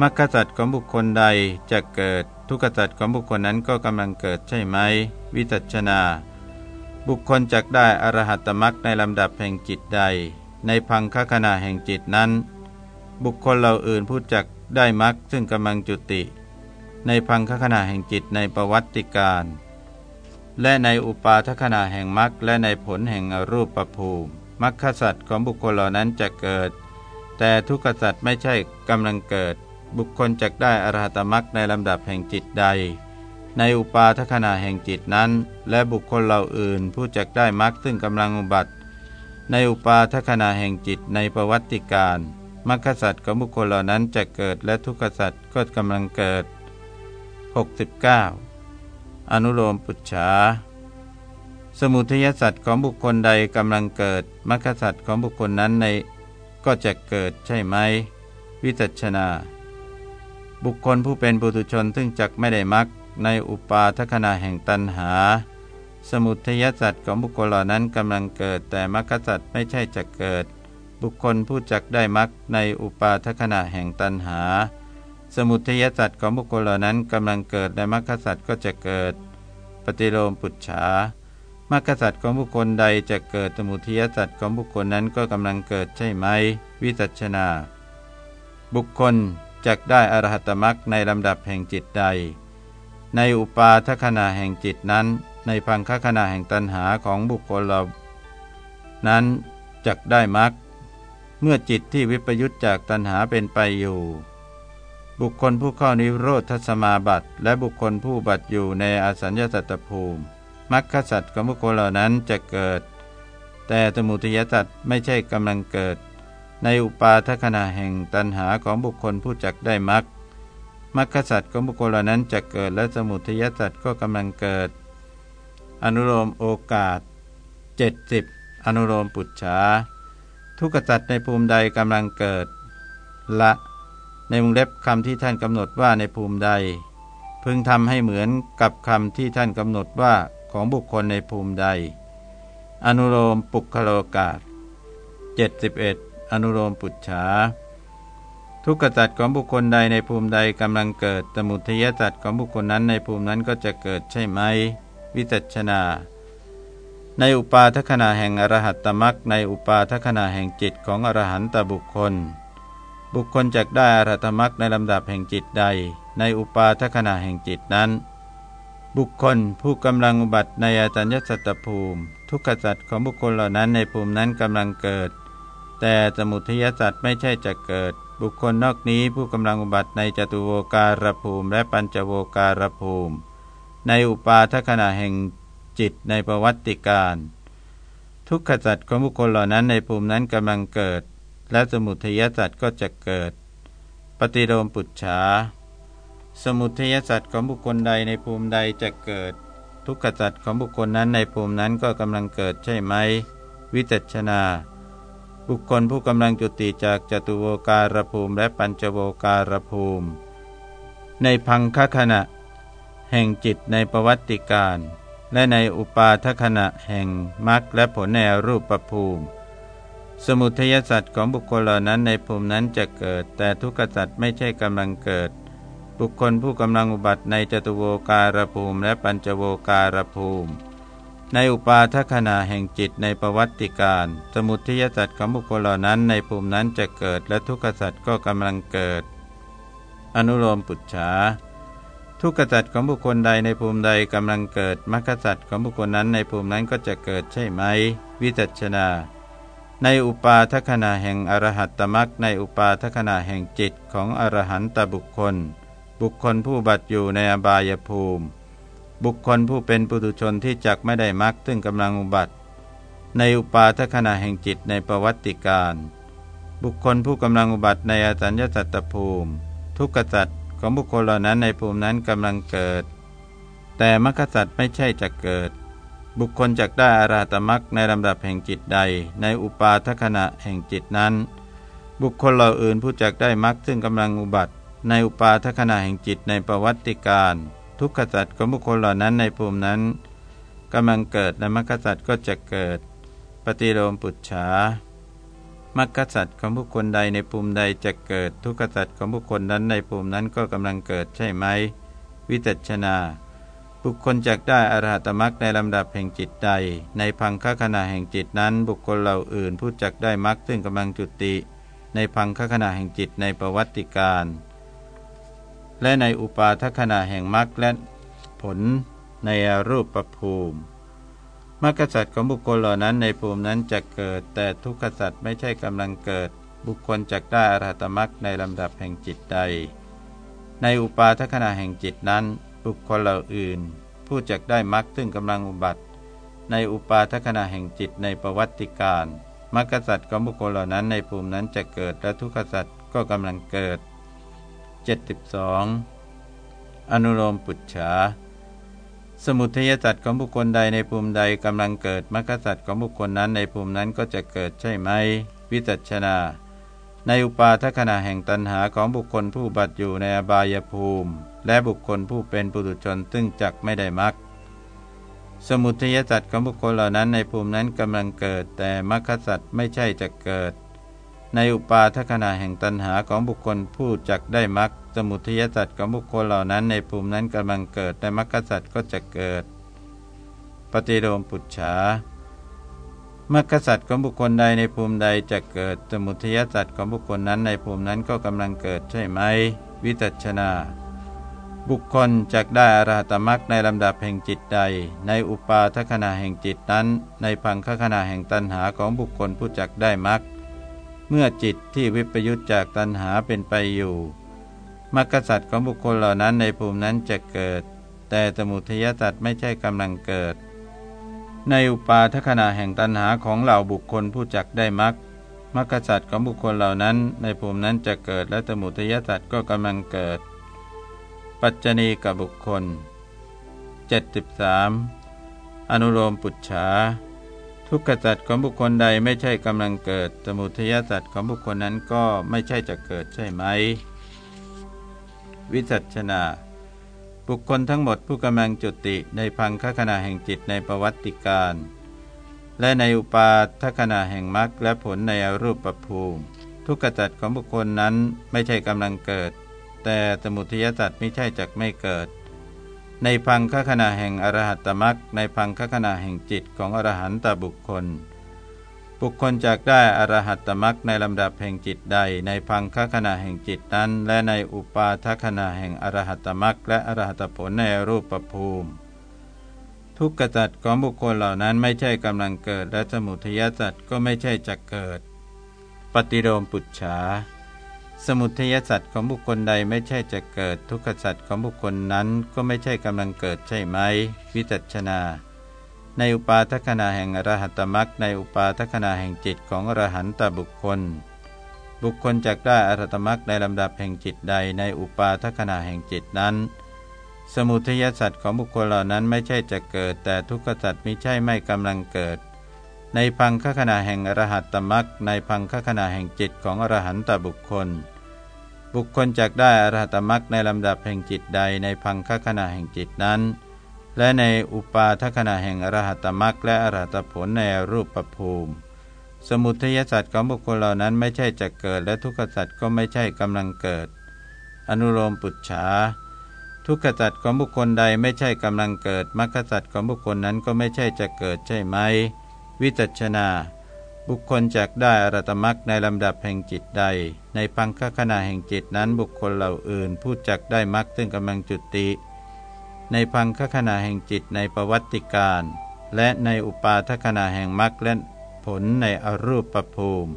มรรคสัตว์ของบุคคลใดจะเกิด ทุกขสัตว์ของบุคคลนั้นก็กำลังเกิดใช่ไหม วิจัชนา บุคคลจักได้อรหัตมรักในลำดับแห่งจิตใด ในพังคขณะแห่งจิตนั้น บุคคลเหล่าอื่นผู้จักได้มรักซึ่งกำลังจุติ ในพังคขณะแห่งจิตในประวัติการ และในอุปาทขณะแห่งมรักและในผลแห่งอรูปประภูมิมรรคสัตว์ของบุคคลเหล่านั้นจะเกิด แต่ทุกขสัตว์ไม่ใช่กำลังเกิด บุคคลจักได้อรหัตมรักในลำดับแห่งจิตใด ในอุปาทขณะแห่งจิตนั้น และบุคคลเหล่าอื่น ผู้จักได้มรรคซึ่งกำลังอุบัติ ในอุปาทขณะแห่งจิตในประวัติการมรรคสัตว์ของบุคคลเหล่านั้นจะเกิด และทุกขสัตว์ก็กำลังเกิด 69 อนุโลมปุจฉาสมุทัยสัตว์ของบุคคลใดกำลังเกิดมรรคสัตว์ของบุคคลนั้นในก็จะเกิดใช่ไหม วิจัชนา บุคคลผู้เป็นปุถุชนซึ่งจักไม่ได้มรรคในอุปาทขณะแห่งตันหา สมุทัยสัตว์ของบุคคลเหล่านั้นกำลังเกิด แต่มรรคสัตว์ไม่ใช่จะเกิด บุคคลผู้จักได้มรรคในอุปาทขณะแห่งตันหา สมุทัยสัตว์ของบุคคลเหล่านั้นกำลังเกิดในมรรคสัตว์ก็จะเกิด ปฏิโลมปุจฉามรรคสัตว์ของบุคคลใดจะเกิดสมุทัยสัตว์ของบุคคลนั้นก็กำลังเกิดใช่ไหม วิจัชนา บุคคลจักได้อรหัตมรรคในลำดับแห่งจิตใด ในอุปาทขณะแห่งจิตนั้น ในพังคขณะแห่งตัณหาของบุคคลเรานั้นจักได้มรรคเมื่อจิตที่วิปยุตจากตัณหาเป็นไปอยู่ บุคคลผู้เข้านิโรธสมาบัติ และบุคคลผู้บัติอยู่ในอสัญญาสัตตภูมิมรรคสัตว์ของบุคคลเหล่านั้นจะเกิด แต่สมุทัยสัตว์ไม่ใช่กำลังเกิด ในอุปาทขณะแห่งตัณหาของบุคคลผู้จักได้มรรคมรรคสัตว์ของบุคคลเหล่านั้นจะเกิดและสมุทัยสัตว์ก็กำลังเกิด อนุโลมโอกาส 70 อนุโลมปุจฉาทุกขจัตในภูมิใดกำลังเกิดละ ในวงเล็บคำที่ท่านกำหนดว่าในภูมิใด พึงทำให้เหมือนกับคำที่ท่านกำหนดว่าของบุคคลในภูมิใด อนุโลมปุคโลกาศ71 อนุโลมปุจฉา ทุกขจัตของบุคคลใดในภูมิใดกำลังเกิด สมุทัยจัตของบุคคลนั้นในภูมินั้นก็จะเกิดใช่ไหม วิจัชนา ในอุปาทขณะแห่งอรหัตตมักในอุปาทขณะแห่งจิตของอรหันตบุคคล บุคคลจักได้อรหัตมักในลำดับแห่งจิตใด ในอุปาทขณะแห่งจิตนั้น บุคคลผู้กำลังอุบัติในอาจารยสัตตภูมิ ทุกขสัตว์ของบุคคลเหล่านั้นในภูมินั้นกำลังเกิด แต่สมุทัยสัตว์ไม่ใช่จะเกิด บุคคลนอกนี้ผู้กำลังอุบัติในจตุโวการภูมิ และปัญจโวการภูมิ ในอุปาทขณะแห่งจิตในประวัติการ ทุกขจัตของบุคคลเหล่านั้นในภูมินั้นกำลังเกิด และสมุทัยสัตว์ก็จะเกิด ปฏิโลมปุจฉา สมุทัยสัตว์ของบุคคลใดในภูมิใดจะเกิด ทุกขจัตของบุคคลนั้นในภูมินั้นก็กำลังเกิดใช่ไหม วิจัชนา บุคคลผู้กำลังจุติจากจตุโวการภูมิและปัญจโวการภูมิ ในพังคขณะ แห่งจิตในประวัติการ และในอุปาทขณะแห่งมรรคและผลในรูปประภูมิ สมุทัยสัตว์ของบุคคลเหล่านั้นในภูมินั้นจะเกิด แต่ทุกขสัตว์ไม่ใช่กำลังเกิด บุคคลผู้กำลังอุบัติในจตุโวการภูมิ และปัญจโวการภูมิ ในอุปาทขณะแห่งจิตในประวัติการ สมุทัยสัตว์ของบุคคลเหล่านั้นในภูมินั้นจะเกิด และทุกขสัตว์ก็กำลังเกิด อนุโลมปุจฉาทุกขจัตของบุคคลใดในภูมิใดกำลังเกิดมรรคจัตของบุคคลนั้นในภูมินั้นก็จะเกิดใช่ไหม วิจัชนา ในอุปาทขณะแห่งอรหัตตมรรคในอุปาทขณะแห่งจิตของอรหันตบุคคล บุคคลผู้บัตอยู่ในอบายภูมิ บุคคลผู้เป็นปุถุชนที่จักไม่ได้มรรคซึ่งกำลังอุบัติ ในอุปาทขณะแห่งจิตในประวัติการ บุคคลผู้กำลังอุบัติในอาจารยสัตตภูมิ ทุกขจัตของบุคคลเหล่านั้นในภูมินั้นกำลังเกิด แต่มรรคสัตไม่ใช่จะเกิด บุคคลจักได้อาราตมรรคในลำดับแห่งจิตใด ในอุปาทขณะแห่งจิตนั้น บุคคลเหล่าอื่นผู้จักได้มรรคซึ่งกำลังอุบัติ ในอุปาทขณะแห่งจิตในประวัติการทุกขสัตว์ของบุคคลเหล่านั้นในภูมินั้นกำลังเกิดและมรรคสัตว์ก็จะเกิด ปฏิโลมปุจฉามรรคสัตว์ของบุคคลใดในภูมิใดจะเกิด ทุกขสัตว์ของบุคคลนั้นในภูมินั้นก็กำลังเกิดใช่ไหม วิจัชนา บุคคลจักได้อรหัตมรรคในลำดับแห่งจิตใด ในพังคขณะแห่งจิตนั้น บุคคลเหล่าอื่นผู้จักได้มรรคซึ่งกำลังจุติ ในพังคขณะแห่งจิตในประวัติการ และในอุปาทขณะแห่งมรรคและผลในรูปประภูมิมรรคสัตว์ของบุคคลเหล่านั้นในภูมินั้นจะเกิด แต่ทุกขสัตว์ไม่ใช่กำลังเกิด บุคคลจักได้อรหัตมรรคในลำดับแห่งจิตใด ในอุปาทขณะแห่งจิตนั้น บุคคลเหล่าอื่น ผู้จักได้มรรคซึ่งกำลังอุบัติ ในอุปาทขณะแห่งจิตในประวัติการมรรคสัตว์ของบุคคลเหล่านั้นในภูมินั้นจะเกิดและทุกขสัตว์ก็กำลังเกิด 72 อนุโลมปุจฉาสมุทัยสัตว์ของบุคคลใดในภูมิใดกำลังเกิดมรรคสัตว์ของบุคคลนั้นในภูมินั้นก็จะเกิดใช่ไหม วิจัชนา ในอุปาทขณะแห่งตันหาของบุคคลผู้บัตอยู่ในอบายภูมิ และบุคคลผู้เป็นปุถุชนซึ่งจักไม่ได้มรรคสมุทัยสัตว์ของบุคคลเหล่านั้นในภูมินั้นกำลังเกิด แต่มรรคสัตว์ไม่ใช่จะเกิด ในอุปาทขณะแห่งตันหาของบุคคลผู้จักได้มรรคสมุทัยสัตว์ของบุคคลเหล่านั้นในภูมินั้นกำลังเกิดในมรรคสัตว์ก็จะเกิด ปฏิโลมปุจฉามรรคสัตว์ของบุคคลใดในภูมิใดจะเกิด สมุทัยสัตว์ของบุคคลนั้นในภูมินั้นก็กำลังเกิดใช่ไหม วิจัชนา บุคคลจักได้อรหัตมรรคในลำดับแห่งจิตใด ในอุปาทขณะแห่งจิตนั้น ในพังคขณะแห่งตันหาของบุคคลผู้จักได้มรรคเมื่อจิตที่วิปยุตจากตัณหาเป็นไปอยู่มรรคสัตว์ของบุคคลเหล่านั้นในภูมินั้นจะเกิด แต่สมุทัยสัตว์ไม่ใช่กำลังเกิด ในอุปาทขณะแห่งตัณหาของเหล่าบุคคลผู้จักได้มรรคมรรคสัตว์ของบุคคลเหล่านั้น ในภูมินั้นจะเกิดและสมุทัยสัตว์ก็กำลังเกิด ปัจจณีกับบุคคล 73 อนุโลมปุจฉา ทุกขสัตว์ของบุคคลใดไม่ใช่กำลังเกิด สมุทัยสัตว์ของบุคคลนั้นก็ไม่ใช่จะเกิดใช่ไหม วิจัชนา บุคคลทั้งหมดผู้กำลังจุติในพังคขณะแห่งจิตในประวัติการ และในอุปาทขณะแห่งมรรคและผลในอรูปปภูมิ ทุกขสัตว์ของบุคคลนั้นไม่ใช่กำลังเกิด แต่สมุทัยสัตว์ไม่ใช่จักไม่เกิด ในพังคขณะแห่งอรหัตตมักในพังคขณะแห่งจิตของอรหันตบุคคล บุคคลจากได้อรหัตตมักในลำดับแห่งจิตใด ในพังคขณะแห่งจิตนั้น และในอุปาทขณะแห่งอรหัตตมักและอรหัตผลในรูปประภูมิทุกขจัตของบุคคลเหล่านั้นไม่ใช่กำลังเกิด และสมุทัยจัตก็ไม่ใช่จะเกิด ปฏิโลมปุจฉา สมุทัยสัตว์ของบุคคลใดไม่ใช่จะเกิด ทุกขสัตว์ของบุคคลนั้นก็ไม่ใช่กำลังเกิดใช่ไหม วิจัชนา ในอุปาทขณะแห่งอรหัตมรักในอุปาทขณะแห่งจิตของอรหันตบุคคล บุคคลจักได้อรหัตมรักในลำดับแห่งจิตใดในอุปาทขณะแห่งจิตนั้น สมุทัยสัตว์ของบุคคลเหล่านั้นไม่ใช่จะเกิด แต่ทุกขสัตว์ไมิใช่ไม่กำลังเกิด ในพังคขณะแห่งอรหัตตมรักในพังคขณะแห่งจิตของอรหันตบุคคล บุคคลจักได้อรหัตมรักในลำดับแห่งจิตใดในพังคขณะแห่งจิตนั้น และในอุปาทขณะแห่งอรหัตมรักและอรหัตผลในรูปประภูมิ สมุทัยสัตว์ของบุคคลเหล่านั้นไม่ใช่จะเกิด และทุกขสัตว์ก็ไม่ใช่กำลังเกิด อนุโลมปุจฉาทุกขสัตว์ของบุคคลใดไม่ใช่กำลังเกิดมรรคสัตว์ของบุคคลนั้นก็ไม่ใช่จะเกิดใช่ไหม วิจัชนา บุคคลจักได้อรตมักในลำดับแห่งจิตใด ในพังคขณะแห่งจิตนั้นบุคคลเหล่าอื่น ผู้จักได้มักซึ่งกำลังจุติ ในพังคขณะแห่งจิตในประวัติการ และในอุปาทขณะแห่งมรรคและผลในอรูปประภูมิ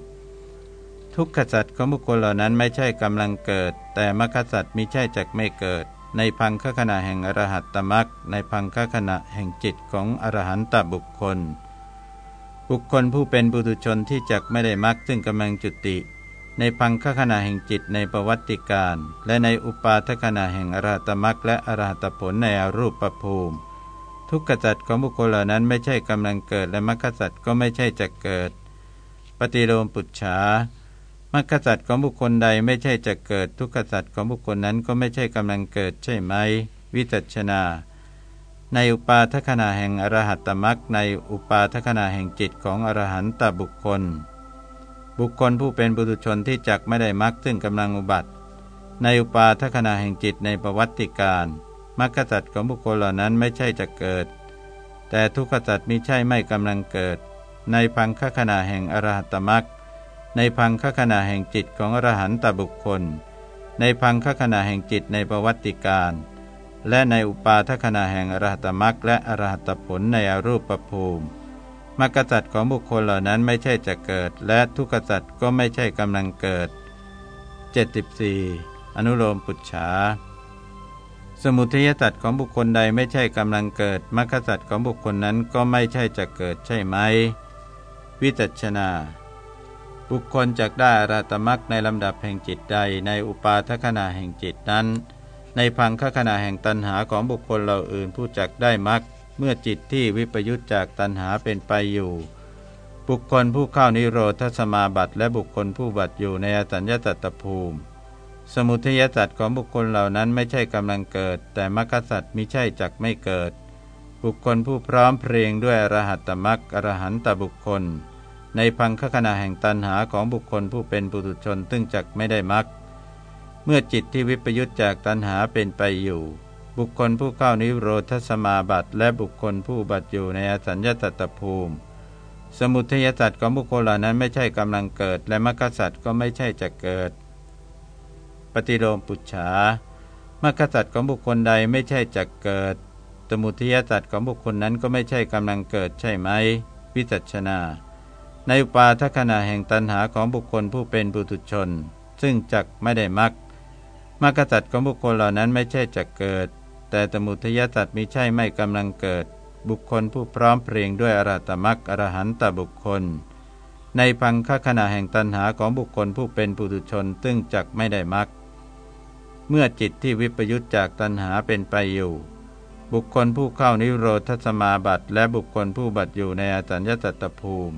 ทุกขสัตว์ของบุคคลเหล่านั้นไม่ใช่กำลังเกิด แต่มรรคสัตว์มิใช่จักไม่เกิดในพังคขณะแห่งอรหัตตมรรคในพังคขณะแห่งจิตของอรหันตบุคคล บุคคลผู้เป็นบุตุชนที่จักไม่ได้มักซึ่งกำลังจุติ ในพังคขณะแห่งจิตในประวัติการ และในอุปาทขณะแห่งอรหัตมักและอรหัตผลในอรูปประภูมิ ทุกขจัตของบุคคลเหล่านั้นไม่ใช่กำลังเกิดและมรรคสัตก็ไม่ใช่จะเกิด ปฏิโลมปุจฉามรรคสัตของบุคคลใดไม่ใช่จะเกิด ทุกขสัตของบุคคลนั้นก็ไม่ใช่กำลังเกิดใช่ไหม วิจัชนา ในอุปาทขณะแห่งอรหัตตมักในอุปาทขณะแห่งจิตของอรหันตบุคคล บุคคลผู้เป็นบุตุชนที่จักไม่ได้มักซึ่งกำลังอุบัติ ในอุปาทขณะแห่งจิตในประวัติการมรรคสัตว์ของบุคคลเหล่านั้นไม่ใช่จะเกิด แต่ทุกขสัตว์มิใช่ไม่กำลังเกิด ในพังคขณะแห่งอรหัตตมักในพังคขณะแห่งจิตของอรหันตบุคคล ในพังคขณะแห่งจิตในประวัติการ และในอุปาทขณะแห่งอรหัตมรักและอรหัตผลในอรูปภูมิมรรคสัตว์ของบุคคลเหล่านั้นไม่ใช่จะเกิด และทุกขสัตว์ก็ไม่ใช่กำลังเกิด 74. อนุโลมปุจฉาสมุทัยสัตว์ของบุคคลใดไม่ใช่กำลังเกิดมรรคสัตว์ของบุคคลนั้นก็ไม่ใช่จะเกิดใช่ไหม วิจัชนา บุคคลจักได้อรหัตมรักในลำดับแห่งจิตใดในอุปาทขณะแห่งจิตนั้น ในพังคขณะแห่งตันหาของบุคคลเหล่าอื่นผู้จักได้มักเมื่อจิตที่วิปยุตจากตันหาเป็นไปอยู่ บุคคลผู้เข้านิโรธสมาบัติและบุคคลผู้บัติอยู่ในอสัญญาตตภูมิ สมุทัยสัตว์ของบุคคลเหล่านั้นไม่ใช่กำลังเกิด แต่มรรคสัตว์มิใช่จักไม่เกิด บุคคลผู้พร้อมเพรียงด้วยอรหัตตมรรคอรหันตบุคคล ในพังคขณะแห่งตันหาของบุคคลผู้เป็นปุถุชนตึงจักไม่ได้มัก เมื่อจิตที่วิปยุตจากตันหาเป็นไปอยู่ บุคคลผู้เข้านิโรธสมาบัติ และบุคคลผู้บัติอยู่ในอสัญญาตตภูมิ สมุทัยสัตว์ของบุคคลเหล่านั้นไม่ใช่กำลังเกิด และมรรคสัตว์ก็ไม่ใช่จะเกิด ปฏิโลมปุจฉามรรคสัตว์ของบุคคลใดไม่ใช่จะเกิด สมุทัยสัตว์ของบุคคลนั้นก็ไม่ใช่กำลังเกิดใช่ไหม วิจัชนาในอุปาทขณะแห่งตันหาของบุคคลผู้เป็นบุตุชน ซึ่งจักไม่ได้มัก มรรคสัตว์ของบุคคลเหล่านั้นไม่ใช่จักเกิด แต่สมุทยสัตว์มิใช่ไม่กำลังเกิด บุคคลผู้พร้อมเพรียงด้วยอรัตมักอรหันตบุคคล ในพังคขณะแห่งตันหาของบุคคลผู้เป็นปุถุชนซึ่งจักไม่ได้มักเมื่อจิตที่วิปยุตจากตันหาเป็นไปอยู่ บุคคลผู้เข้านิโรธสมาบัติและบุคคลผู้บัติอยู่ในอาจารยตตภูมิ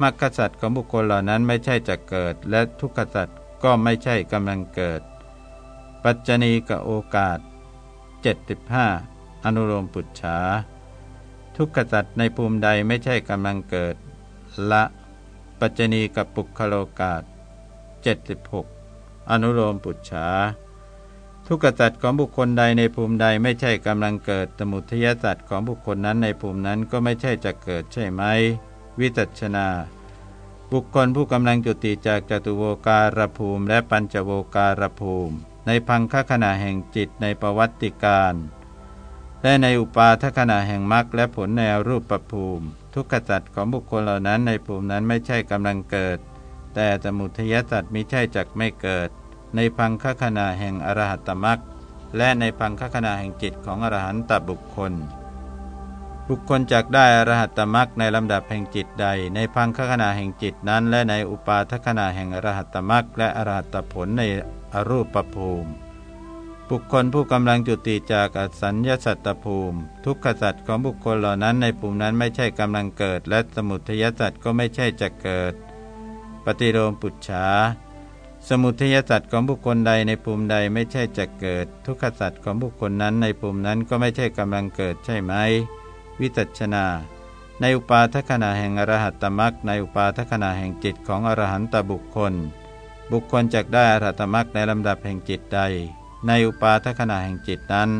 มรรคสัตว์ของบุคคลเหล่านั้นไม่ใช่จะเกิด และทุกขสัตว์ก็ไม่ใช่กำลังเกิด ปัจจณีกับโอกาส 75 อนุโลมปุจฉา ทุกขสัตว์ในภูมิใดไม่ใช่กำลังเกิด ละปัจจณีกับปุคโลกาส 76 อนุโลมปุจฉา ทุกขสัตว์ของบุคคลใดในภูมิใดไม่ใช่กำลังเกิด สมุทยสัตว์ของบุคคลนั้นในภูมินั้นก็ไม่ใช่จะเกิดใช่ไหม วิจัชนาบุคคลผู้กำลังจุติจากจตุโวการภูมิและปัญจโวการภูมิ ในพังคขณะแห่งจิตในประวัติการและในอุปาทขณะแห่งมรรคและผลในรูปประภูมิ ทุกขจัตของบุคคลเหล่านั้นในภูมินั้นไม่ใช่กำลังเกิด แต่สมุทยสัตมิใช่จักไม่เกิด ในพังคขณะแห่งอรหัตมรรคและในพังคขณะแห่งจิตของอรหันตบุคคล บุคคลจักได้อรหัตมรักในลำดับแห่งจิตใด ในพังคขณะแห่งจิตนั้น และในอุปาทขณะแห่งอรหัตมรักและอรหัตผลใน อรูปภูมิ บุคคลผู้กำลังจุติจากอสัญญาสัตตภูมิ ทุกขสัตว์ของบุคคลเหล่านั้นในภูมินั้นไม่ใช่กำลังเกิด และสมุทัยสัตว์ก็ไม่ใช่จะเกิด ปฏิโลมปุจฉาสมุทัยสัตว์ของบุคคลใดในภูมิใดไม่ใช่จะเกิด ทุกขสัตว์ของบุคคลนั้นในภูมินั้นก็ไม่ใช่กำลังเกิดใช่ไหม วิจัชนา ในอุปาทขณะแห่งอรหัตตมรักในอุปาทขณะแห่งจิตของอรหันตบุคคล บุคคลจักได้อรหัตมรักในลำดับแห่งจิตใด ในอุปาทขณะแห่งจิตนั้น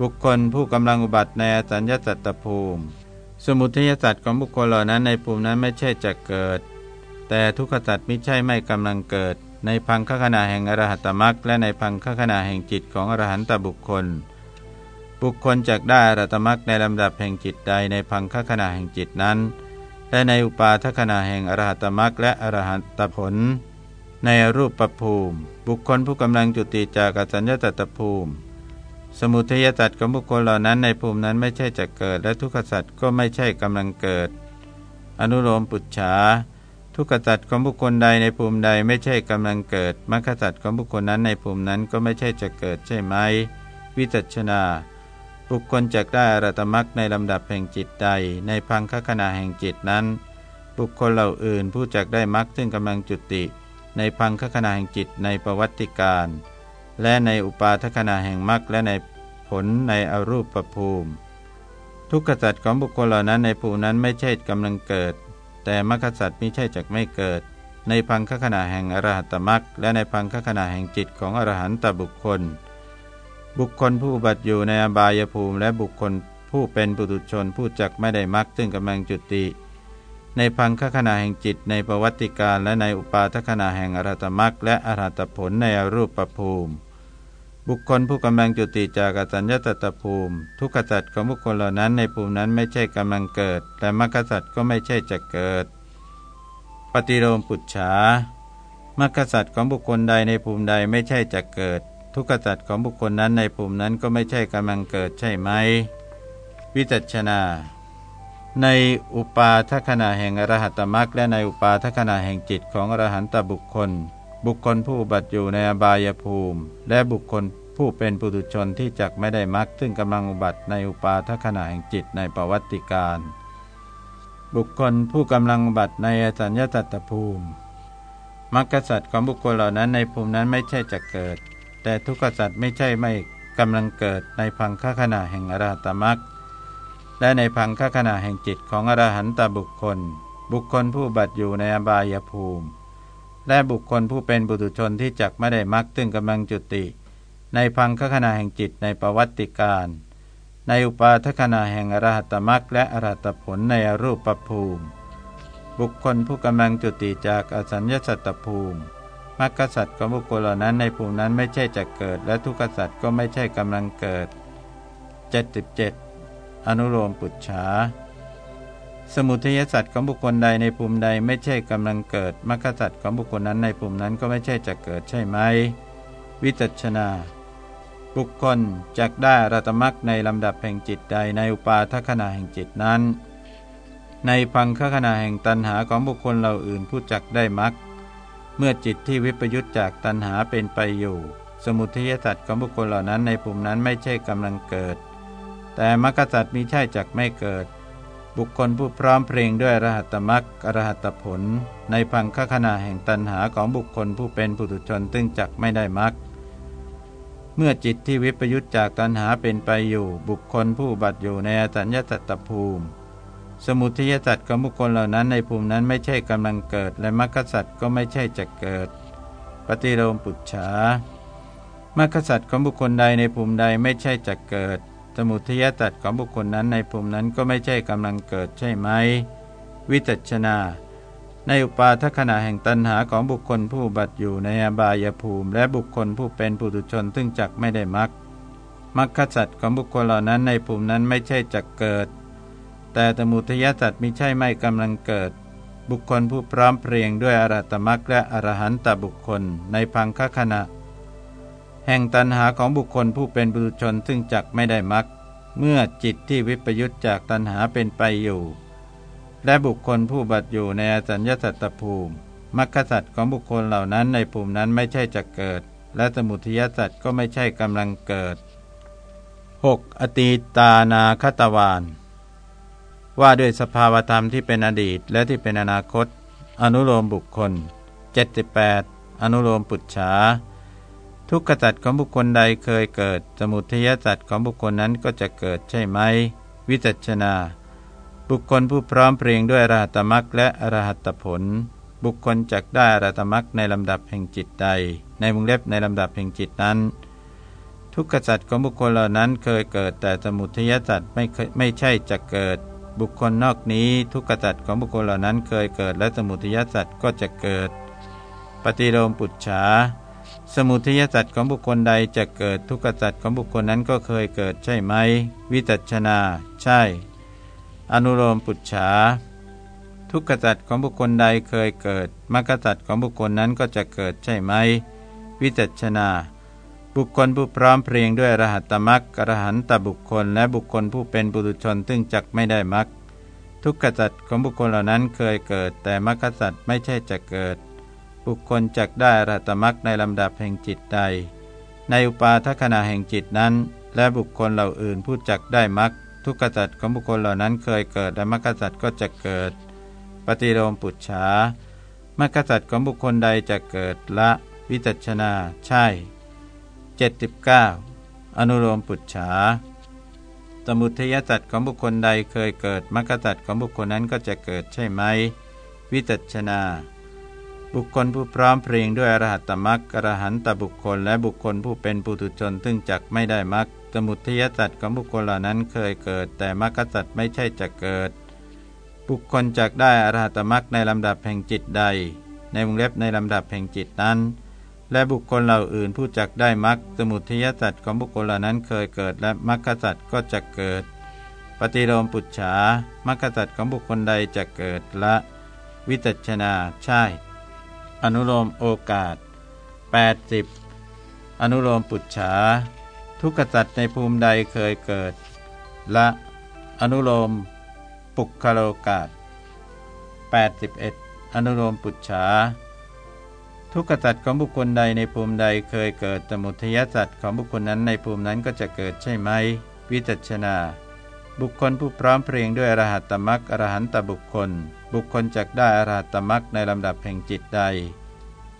บุคคลผู้กำลังอุบัติในอสัญญาสัตตภูมิ สมุทัยสัตว์ของบุคคลเหล่านั้นในภูมินั้นไม่ใช่จะเกิด แต่ทุกขสัตว์ไม่ใช่ไม่กำลังเกิด ในพังคขณะแห่งอรหัตมรักและในพังคขณะแห่งจิตของอรหันตบุคคล บุคคลจักได้อรหัตมรักในลำดับแห่งจิตใดในพังคขณะแห่งจิตนั้นและในอุปาทขณะแห่งอรหัตมรักและอรหัตผล ในรูปประภูมิ บุคคลผู้กำลังจุติจากอสัญญาตตภูมิ สมุทัยสัตว์ของบุคคลเหล่านั้นในภูมินั้นไม่ใช่จะเกิด และทุกขสัตว์ก็ไม่ใช่กำลังเกิด อนุโลมปุจฉาทุกขสัตว์ของบุคคลใดในภูมิใดไม่ใช่กำลังเกิดมรรคสัตว์ของบุคคลนั้นในภูมินั้นก็ไม่ใช่จะเกิดใช่ไหม วิจัชนา บุคคลจักได้อรตมักในลำดับแห่งจิตใด ในพังคขณะแห่งจิตนั้น บุคคลเหล่าอื่นผู้จักได้มักซึ่งกำลังจุติ ในพังคขณะแห่งจิตในประวัติการ และในอุปาทขณะแห่งมรรคและในผลในอรูปประภูมิ ทุกขสัตว์ของบุคคลเหล่านั้นในภูนั้นไม่ใช่กำลังเกิด แต่มรรคสัตว์ไม่ใช่จักไม่เกิด ในพังคขณะแห่งอรหัตมรรคและในพังคขณะแห่งจิตของอรหันตบุคคล บุคคลผู้บัติอยู่ในอบายภูมิ และบุคคลผู้เป็นปุถุชนผู้จักไม่ได้มักซึ่งกำลังจุติ ในพังคขณะแห่งจิตในประวัติการและในอุปาทขณะแห่งอรหัตมรักและอรหัตผลในอรูปประภูมิ บุคคลผู้กำลังจุติจากอสัญญาตตภูมิ ทุกขสัตว์ของบุคคลเหล่านั้นในภูมินั้นไม่ใช่กำลังเกิดแต่มรรคสัตว์ก็ไม่ใช่จะเกิด ปฏิโลมปุจฉามรรคสัตว์ของบุคคลใดในภูมิใดไม่ใช่จะเกิด ทุกขสัตว์ของบุคคลนั้นในภูมินั้นก็ไม่ใช่กำลังเกิดใช่ไหมวิจัชนา ในอุปาทขณะแห่งอรหัตมรักและในอุปาทขณะแห่งจิตของอรหันตบุคคล บุคคลผู้บัติอยู่ในอบายภูมิ และบุคคลผู้เป็นปุถุชนที่จักไม่ได้มักซึ่งกำลังอุบัติในอุปาทขณะแห่งจิตในประวัติการ บุคคลผู้กำลังบัติในอสัญญาตตภูมิมรรคสัตว์ของบุคคลเหล่านั้นในภูมินั้นไม่ใช่จะเกิด แต่ทุกขสัตว์ไม่ใช่ไม่กำลังเกิดในพังคขณะแห่งอรหัตมรัก และในพังคขณะแห่งจิตของอรหันตบุคคล บุคคลผู้บัตอยู่ในอบายภูมิ และบุคคลผู้เป็นบุตุชนที่จักไม่ได้มักตึงกำลังจุติ ในพังคขณะแห่งจิตในประวัติการ ในอุปาทขณะแห่งอรหัตมักและอรหัตผลในอรูปภูมิ บุคคลผู้กำลังจุติจากอสัญญสัตตภูมิมรรคสัตว์ของบุคคลเหล่านั้นในภูมินั้นไม่ใช่จะเกิด และทุกขสัตว์ก็ไม่ใช่กำลังเกิด 77 อนุโลมปุจฉาสมุทัยสัตว์ของบุคคลใดในภูมิใดไม่ใช่กำลังเกิดมรรคสัตว์ของบุคคลนั้นในภูมินั้นก็ไม่ใช่จะเกิดใช่ไหม วิจัชนา บุคคลจักได้รัตมักในลำดับแห่งจิตใดในอุปาทขณะแห่งจิตนั้น ในพังคขณะแห่งตันหาของบุคคลเหล่าอื่นผู้จักได้มักเมื่อจิตที่วิปยุตจากตัณหาเป็นไปอยู่ สมุทัยสัตว์ของบุคคลเหล่านั้นในภูมินั้นไม่ใช่กำลังเกิด แต่มรรคสัตว์มีใช่จักไม่เกิด บุคคลผู้พร้อมเพลงด้วยรหัตมรรคอรหัตผล ในพังคขณะแห่งตัณหาของบุคคลผู้เป็นปุถุชนตึงจักไม่ได้มรรคเมื่อจิตที่วิปยุตจากตัณหาเป็นไปอยู่ บุคคลผู้บัตอยู่ในอสัญญาตตภูมิ สมุทัยสัตว์ของบุคคลเหล่านั้นในภูมินั้นไม่ใช่กำลังเกิด และมรรคสัตว์ก็ไม่ใช่จะเกิด ปฏิโลมปุจฉามรรคสัตว์ของบุคคลใดในภูมิใดไม่ใช่จะเกิด สมุทยสัตว์ของบุคคลนั้นในภูมินั้นก็ไม่ใช่กำลังเกิดใช่ไหม วิจัชนา ในอุปาทขณะแห่งตัณหาของบุคคลผู้บัตอยู่ในอบายภูมิ และบุคคลผู้เป็นปุถุชนซึ่งจักไม่ได้มรรคมรรคสัตว์ของบุคคลเหล่านั้นในภูมินั้นไม่ใช่จะเกิด แต่สมุทยสัตว์มิใช่ไม่กำลังเกิด บุคคลผู้พร้อมเพรียงด้วยอรัตมักและอรหันตบุคคล ในพังคขณะ แห่งตันหาของบุคคลผู้เป็นบุรุชนซึ่งจักไม่ได้มัก เมื่อจิตที่วิปยุตจากตันหาเป็นไปอยู่ และบุคคลผู้บัตอยู่ในอสัญญาสัตตภูมิมรรคสัตว์ของบุคคลเหล่านั้นในภูมินั้นไม่ใช่จะเกิด และสมุทยสัตว์ก็ไม่ใช่กำลังเกิด 6. อตีตานาคตวานว่าด้วยสภาวธรรมที่เป็นอดีตและที่เป็นอนาคต อนุโลมบุคคล 78 อนุโลมปุจฉา ทุกขจัตของบุคคลใดเคยเกิด สมุทัยจัตของบุคคลนั้นก็จะเกิดใช่ไหม วิจัชนา บุคคลผู้พร้อมเพรียงด้วยอรหัตมรักและอรหัตผล บุคคลจักได้อรหัตมรักในลำดับแห่งจิตใด ในมุงเล็บในลำดับแห่งจิตนั้น ทุกขจัตของบุคคลเหล่านั้นเคยเกิด แต่สมุทัยจัตไม่ไม่ใช่จะเกิด บุคคลนอกนี้ทุกขจัตของบุคคลเหล่านั้นเคยเกิด และสมุทัยสัตว์ก็จะเกิด ปฏิโลมปุจฉา สมุทัยสัตว์ของบุคคลใดจะเกิดทุกขจัตว์ของบุคคลนั้นก็เคยเกิดใช่ไหม วิจัชนา ใช่ อนุโลมปุจฉาทุกขจัตว์ของบุคคลใดเคยเกิดมรรคจัตว์ของบุคคลนั้นก็จะเกิดใช่ไหม วิจัชนา บุคคลผู้พร้อมเพรียงด้วยรหัตตมักกรหันตบุคคล และบุคคลผู้เป็นบุรุชนซึ่งจักไม่ได้มักทุกขจัตว์ของบุคคลเหล่านั้นเคยเกิด แต่มรรคสัตว์ไม่ใช่จะเกิด บุคคลจักได้รัตมักในลำดับแห่งจิตใด ในอุปาทขณะแห่งจิตนั้น และบุคคลเหล่าอื่นผู้จักได้มักทุกขจัตของบุคคลเหล่านั้นเคยเกิดและมรรคสัตก็จะเกิด ปฏิโลมปุจฉามรรคสัตของบุคคลใดจะเกิดละวิจัชนาใช่ 79 อนุโลมปุจฉาสมุทยสัตว์ของบุคคลใดเคยเกิดมรรคสัตว์ของบุคคลนั้นก็จะเกิดใช่ไหม วิจัชนา บุคคลผู้พร้อมเพรียงด้วยอรหัตตมรรคอรหันตบุคคล และบุคคลผู้เป็นปุถุชนซึ่งจักไม่ได้มรรคสมุทัยสัตว์ของบุคคลเหล่านั้นเคยเกิด แต่มรรคสัตว์ไม่ใช่จะเกิด บุคคลจักได้อรหัตมรรคในลำดับแห่งจิตใด ในวงเล็บในลำดับแห่งจิตนั้น และบุคคลเหล่าอื่นผู้จักได้มรรคสมุทัยสัตว์ของบุคคลเหล่านั้นเคยเกิด และมรรคสัตว์ก็จะเกิด ปฏิโลมปุจฉามรรคสัตว์ของบุคคลใดจะเกิดละ วิจัชนาใช่ อนุโลมโอกาส 80 อนุโลมปุจฉา ทุกขสัตว์ในภูมิใดเคยเกิด ละอนุโลม ปุคโลกาส81 อนุโลมปุจฉา ทุกขสัตว์ของบุคคลใดในภูมิใดเคยเกิดสมุทยสัตว์ของบุคคลนั้นในภูมินั้นก็จะเกิดใช่ไหม วิจัชนา บุคคลผู้พร้อมเพรียงด้วยอรหัตตมักอรหันตบุคคล บุคคลจักได้อรหัตตมักในลำดับแห่งจิตใด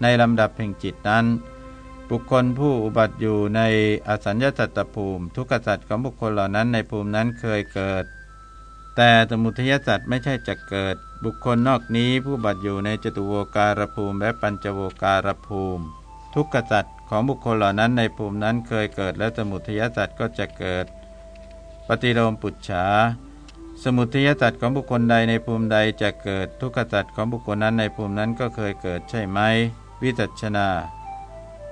ในลำดับแห่งจิตนั้น บุคคลผู้อุบัติอยู่ในอสัญญาสัตตภูมิ ทุกขสัตว์ของบุคคลเหล่านั้นในภูมินั้นเคยเกิด แต่สมุทัยสัตว์ไม่ใช่จะเกิด บุคคลนอกนี้ผู้บัติอยู่ในจตุโวการภูมิและปัญจโวการภูมิ ทุกขสัตว์ของบุคคลเหล่านั้นในภูมินั้นเคยเกิด และสมุทัยสัตว์ก็จะเกิด ปฏิโลมปุจฉา สมุทัยสัตว์ของบุคคลใดในภูมิใดจะเกิดทุกขสัตว์ของบุคคลนั้นในภูมินั้นก็เคยเกิดใช่ไหม วิจัชนา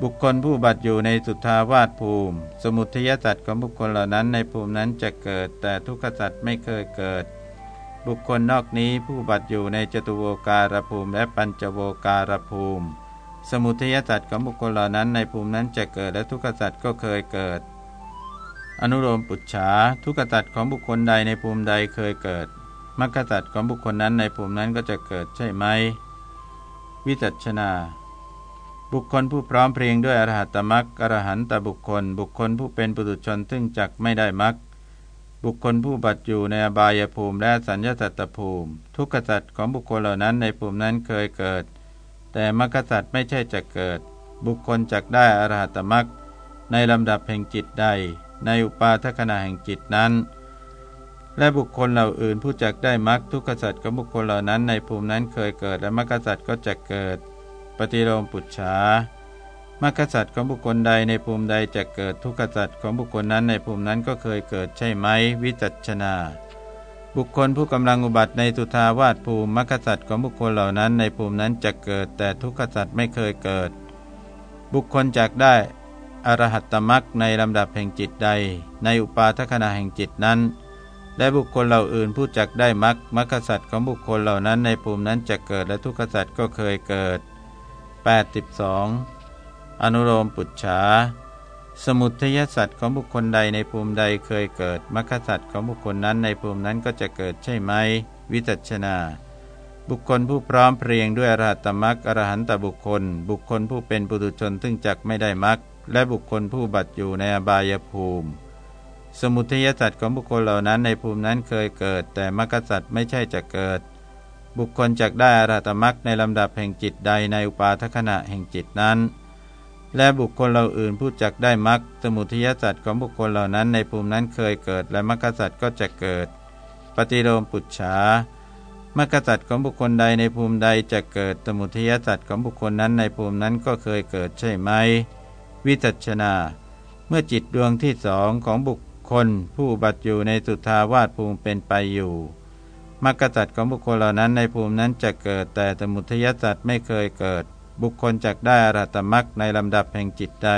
บุคคลผู้บัตอยู่ในสุทาวาสภูมิ สมุทัยสัตว์ของบุคคลเหล่านั้นในภูมินั้นจะเกิด แต่ทุกขสัตว์ไม่เคยเกิด บุคคลนอกนี้ผู้บัตอยู่ในจตุโวการภูมิและปัญจโวการภูมิ สมุทัยสัตว์ของบุคคลเหล่านั้นในภูมินั้นจะเกิดและทุกขสัตว์ก็เคยเกิด อนุโลมปุจฉาทุกขสัตว์ของบุคคลใดในภูมิใดเคยเกิดมรรคสัตว์ของบุคคลนั้นในภูมินั้นก็จะเกิดใช่ไหม วิจัชนา บุคคลผู้พร้อมเพรียงด้วยอรหัตมรรคอรหันตบุคคล บุคคลผู้เป็นปุถุชนซึ่งจักไม่ได้มรรคบุคคลผู้บัตรอยู่ในอบายภูมิและสัญญาสัตตภูมิ ทุกขสัตว์ของบุคคลเหล่านั้นในภูมินั้นเคยเกิด แต่มรรคสัตว์ไม่ใช่จะเกิด บุคคลจักได้อรหัตมรรคในลำดับแห่งจิตใด ในอุปาทขณะแห่งจิตนั้น และบุคคลเหล่าอื่นผู้จักได้มรรคทุกขสัตว์ของบุคคลเหล่านั้นในภูมินั้นเคยเกิดและมรรคสัตว์ก็จะเกิด ปฏิโลมปุจฉามรรคสัตว์ของบุคคลใดในภูมิใดจะเกิดทุกขสัตว์ของบุคคลนั้นในภูมินั้นก็เคยเกิดใช่ไหมวิจัชนา บุคคลผู้กำลังอุบัติในตุทาวาสภูมิมรรคสัตว์ของบุคคลเหล่านั้นในภูมินั้นจะเกิดแต่ทุกขสัตว์ไม่เคยเกิด บุคคลจักได้ อรหัตตมักในลำดับแห่งจิตใด ในอุปาทขณะแห่งจิตนั้น และบุคคลเหล่าอื่นผู้จักได้มรรคมรรคสัตว์ของบุคคลเหล่านั้นในภูมินั้นจะเกิดและทุกขสัตว์ก็เคยเกิด 82 อนุโลมปุจฉาสมุทัยสัตว์ของบุคคลใดในภูมิใดเคยเกิดมรรคสัตว์ของบุคคลนั้นในภูมินั้นก็จะเกิดใช่ไหม วิจัชนา บุคคลผู้พร้อมเพรียงด้วยอรหัตมรรคอรหันตบุคคล บุคคลผู้เป็นปุถุชนซึ่งจักไม่ได้มรรค และบุคคลผู้บัตอยู่ในอบายภูมิ สมุทัยสัตว์ของบุคคลเหล่านั้นในภูมินั้นเคยเกิด แต่มรรคสัตว์ไม่ใช่จะเกิด บุคคลจักได้อรหัตมรรคในลำดับแห่งจิตใดในอุปาทขณะแห่งจิตนั้น และบุคคลเหล่าอื่นผู้จักได้มรรคสมุทัยสัตว์ของบุคคลเหล่านั้นในภูมินั้นเคยเกิด และมรรคสัตว์ก็จะเกิด ปฏิโลมปุจฉามรรคสัตว์ของบุคคลใดในภูมิใดจะเกิดสมุทัยสัตว์ของบุคคลนั้นในภูมินั้นก็เคยเกิดใช่ไหม วิจัชนา เมื่อจิตดวงที่สองของบุคคล ผู้บัตอยู่ในสุทาวาสภูมิเป็นไปอยู่มรรคสัตว์ของบุคคลเหล่านั้นในภูมินั้นจะเกิดแต่สมุทัยสัตว์ไม่เคยเกิด บุคคลจักได้อรหัตมรักในลำดับแห่งจิตใด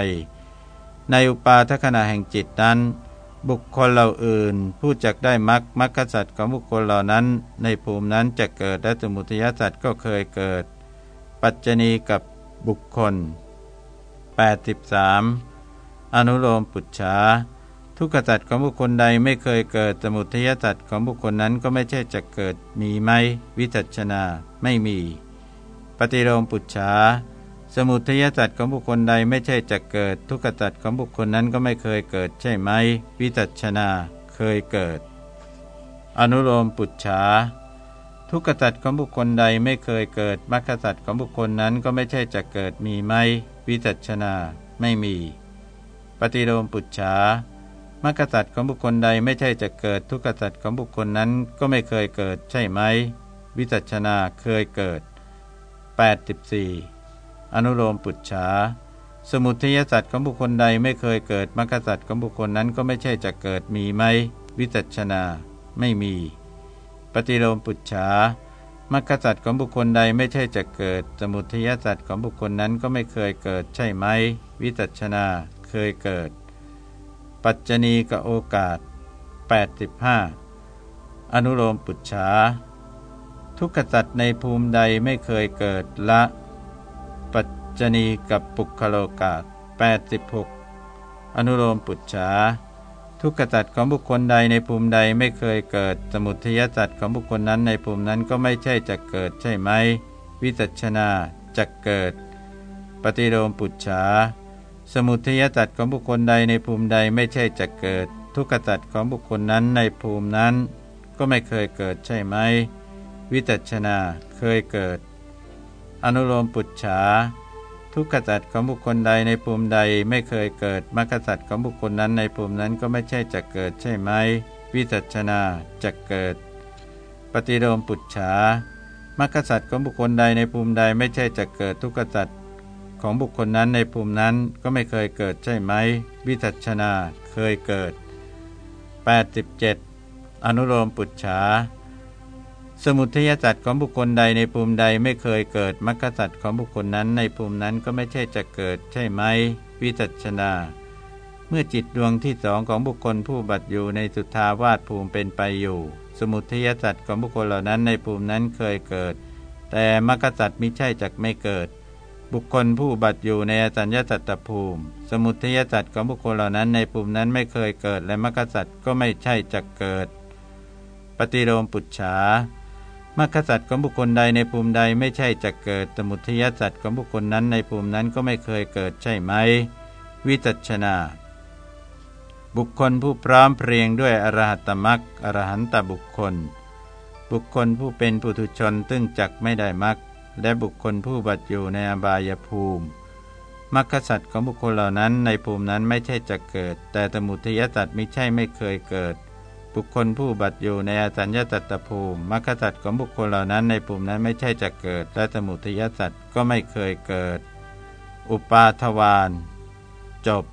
ในอุปาทขณะแห่งจิตนั้น บุคคลเหล่าอื่น ผู้จักได้มรรคมรรคสัตว์ของบุคคลเหล่านั้น ในภูมินั้นจะเกิดและสมุทัยสัตว์ก็เคยเกิด ปัจจณีกับบุคคล 83 อนุโลมปุจฉาทุกขสัตว์ของบุคคลใดไม่เคยเกิดสมุทัยสัตว์ของบุคคลนั้นก็ไม่ใช่จะเกิดมีไหมวิจัชนาไม่มี ปฏิโลมปุจฉาสมุทัยสัตว์ของบุคคลใดไม่ใช่จะเกิด ทุกขสัตว์ของบุคคลนั้นก็ไม่เคยเกิดใช่ไหมวิจัชนาเคยเกิด อนุโลมปุจฉา ทุกขสัตว์ของบุคคลใดไม่เคยเกิดมรรคสัตว์ของบุคคลนั้นก็ไม่ใช่จะเกิดมีไหมวิจัชนา ไม่มี ปฏิโลมปุจฉามรรคสัตว์ของบุคคลใดไม่ใช่จะเกิดทุกขสัตว์ของบุคคลนั้นก็ไม่เคยเกิดใช่ไหม วิจัชนาเคยเกิด 84 อนุโลมปุจฉาสมุทัยสัตว์ของบุคคลใดไม่เคยเกิดมรรคสัตว์ของบุคคลนั้นก็ไม่ใช่จะเกิดมีไหม วิจัชนา ไม่มี ปฏิโลมปุจฉามรรคสัตว์ของบุคคลใดไม่ใช่จะเกิด สมุทัยสัตว์ของบุคคลนั้นก็ไม่เคยเกิดใช่ไหม วิจัชนาเคยเกิด ปัจจณีกับโอกาส 85 อนุโลมปุจฉาทุกขสัตว์ในภูมิใดไม่เคยเกิดละ ปัจจณีกับปุคโลกาต86 อนุโลมปุจฉา ทุกขสัตของบุคคลใดในภูมิใดไม่เคยเกิด สมุทัยสัตของบุคคลนั้นในภูมินั้นก็ไม่ใช่จะเกิดใช่ไหม วิจัชนาจะเกิด ปฏิโลมปุจฉา สมุทัยสัตของบุคคลใดในภูมิใดไม่ใช่จะเกิด ทุกขสัตของบุคคลนั้นในภูมินั้น ก็ไม่เคยเกิดใช่ไหม วิจัชนาเคยเกิด อนุโลมปุจฉา ทุกขสัตว์ของบุคคลใดในภูมิใดไม่เคยเกิดมรรคสัตว์ของบุคคลนั้นในภูมินั้นก็ไม่ใช่จะเกิดใช่ไหม วิจัชนาจะเกิด ปฏิโลมปุจฉามรรคสัตว์ของบุคคลใดในภูมิใดไม่ใช่จะเกิดทุกขสัตว์ของบุคคลนั้นในภูมินั้นก็ไม่เคยเกิดใช่ไหม วิจัชนาเคยเกิด 87. อนุโลมปุจฉา สมุทัยสัตว์ของบุคคลใดในภูมิใดไม่เคยเกิดมรรคสัตว์ของบุคคลนั้นในภูมินั้นก็ไม่ใช่จะเกิดใช่ไหม วิจัชนา เมื่อจิตดวงที่สองของบุคคลผู้บัตอยู่ในสุทาวาสภูมิเป็นไปอยู่ สมุทัยสัตว์ของบุคคลเหล่านั้นในภูมินั้นเคยเกิด แต่มรรคสัตว์มิใช่จักไม่เกิด บุคคลผู้บัตอยู่ในอสัญญาสัตตภูมิ สมุทัยสัตว์ของบุคคลเหล่านั้นในภูมินั้นไม่เคยเกิด และมรรคสัตว์ก็ไม่ใช่จักเกิด ปฏิโลมปุจฉา มรรคสัตว์ของบุคคลใดในภูมิใดไม่ใช่จะเกิดสมุทัยสัตว์ของบุคคลนั้นในภูมินั้นก็ไม่เคยเกิดใช่ไหม วิจัชนา บุคคลผู้พร้อมเพรียงด้วยอรหัตมรักอรหันตบุคคล บุคคลผู้เป็นปุถุชนตึงจักไม่ได้มรักและบุคคลผู้บัตอยู่ในอบายภูมิมรรคสัตว์ของบุคคลเหล่านั้นในภูมินั้นไม่ใช่จะเกิด แต่สมุทัยสัตว์ไม่ใช่ไม่เคยเกิด บุคคลผู้บัตอยู่ในอสัญญาตตภูมิมรรคสัตว์ของบุคคลเหล่านั้นในภูมินั้นไม่ใช่จะเกิด และสมุทัยสัตว์ก็ไม่เคยเกิด อุปาทวาน จบ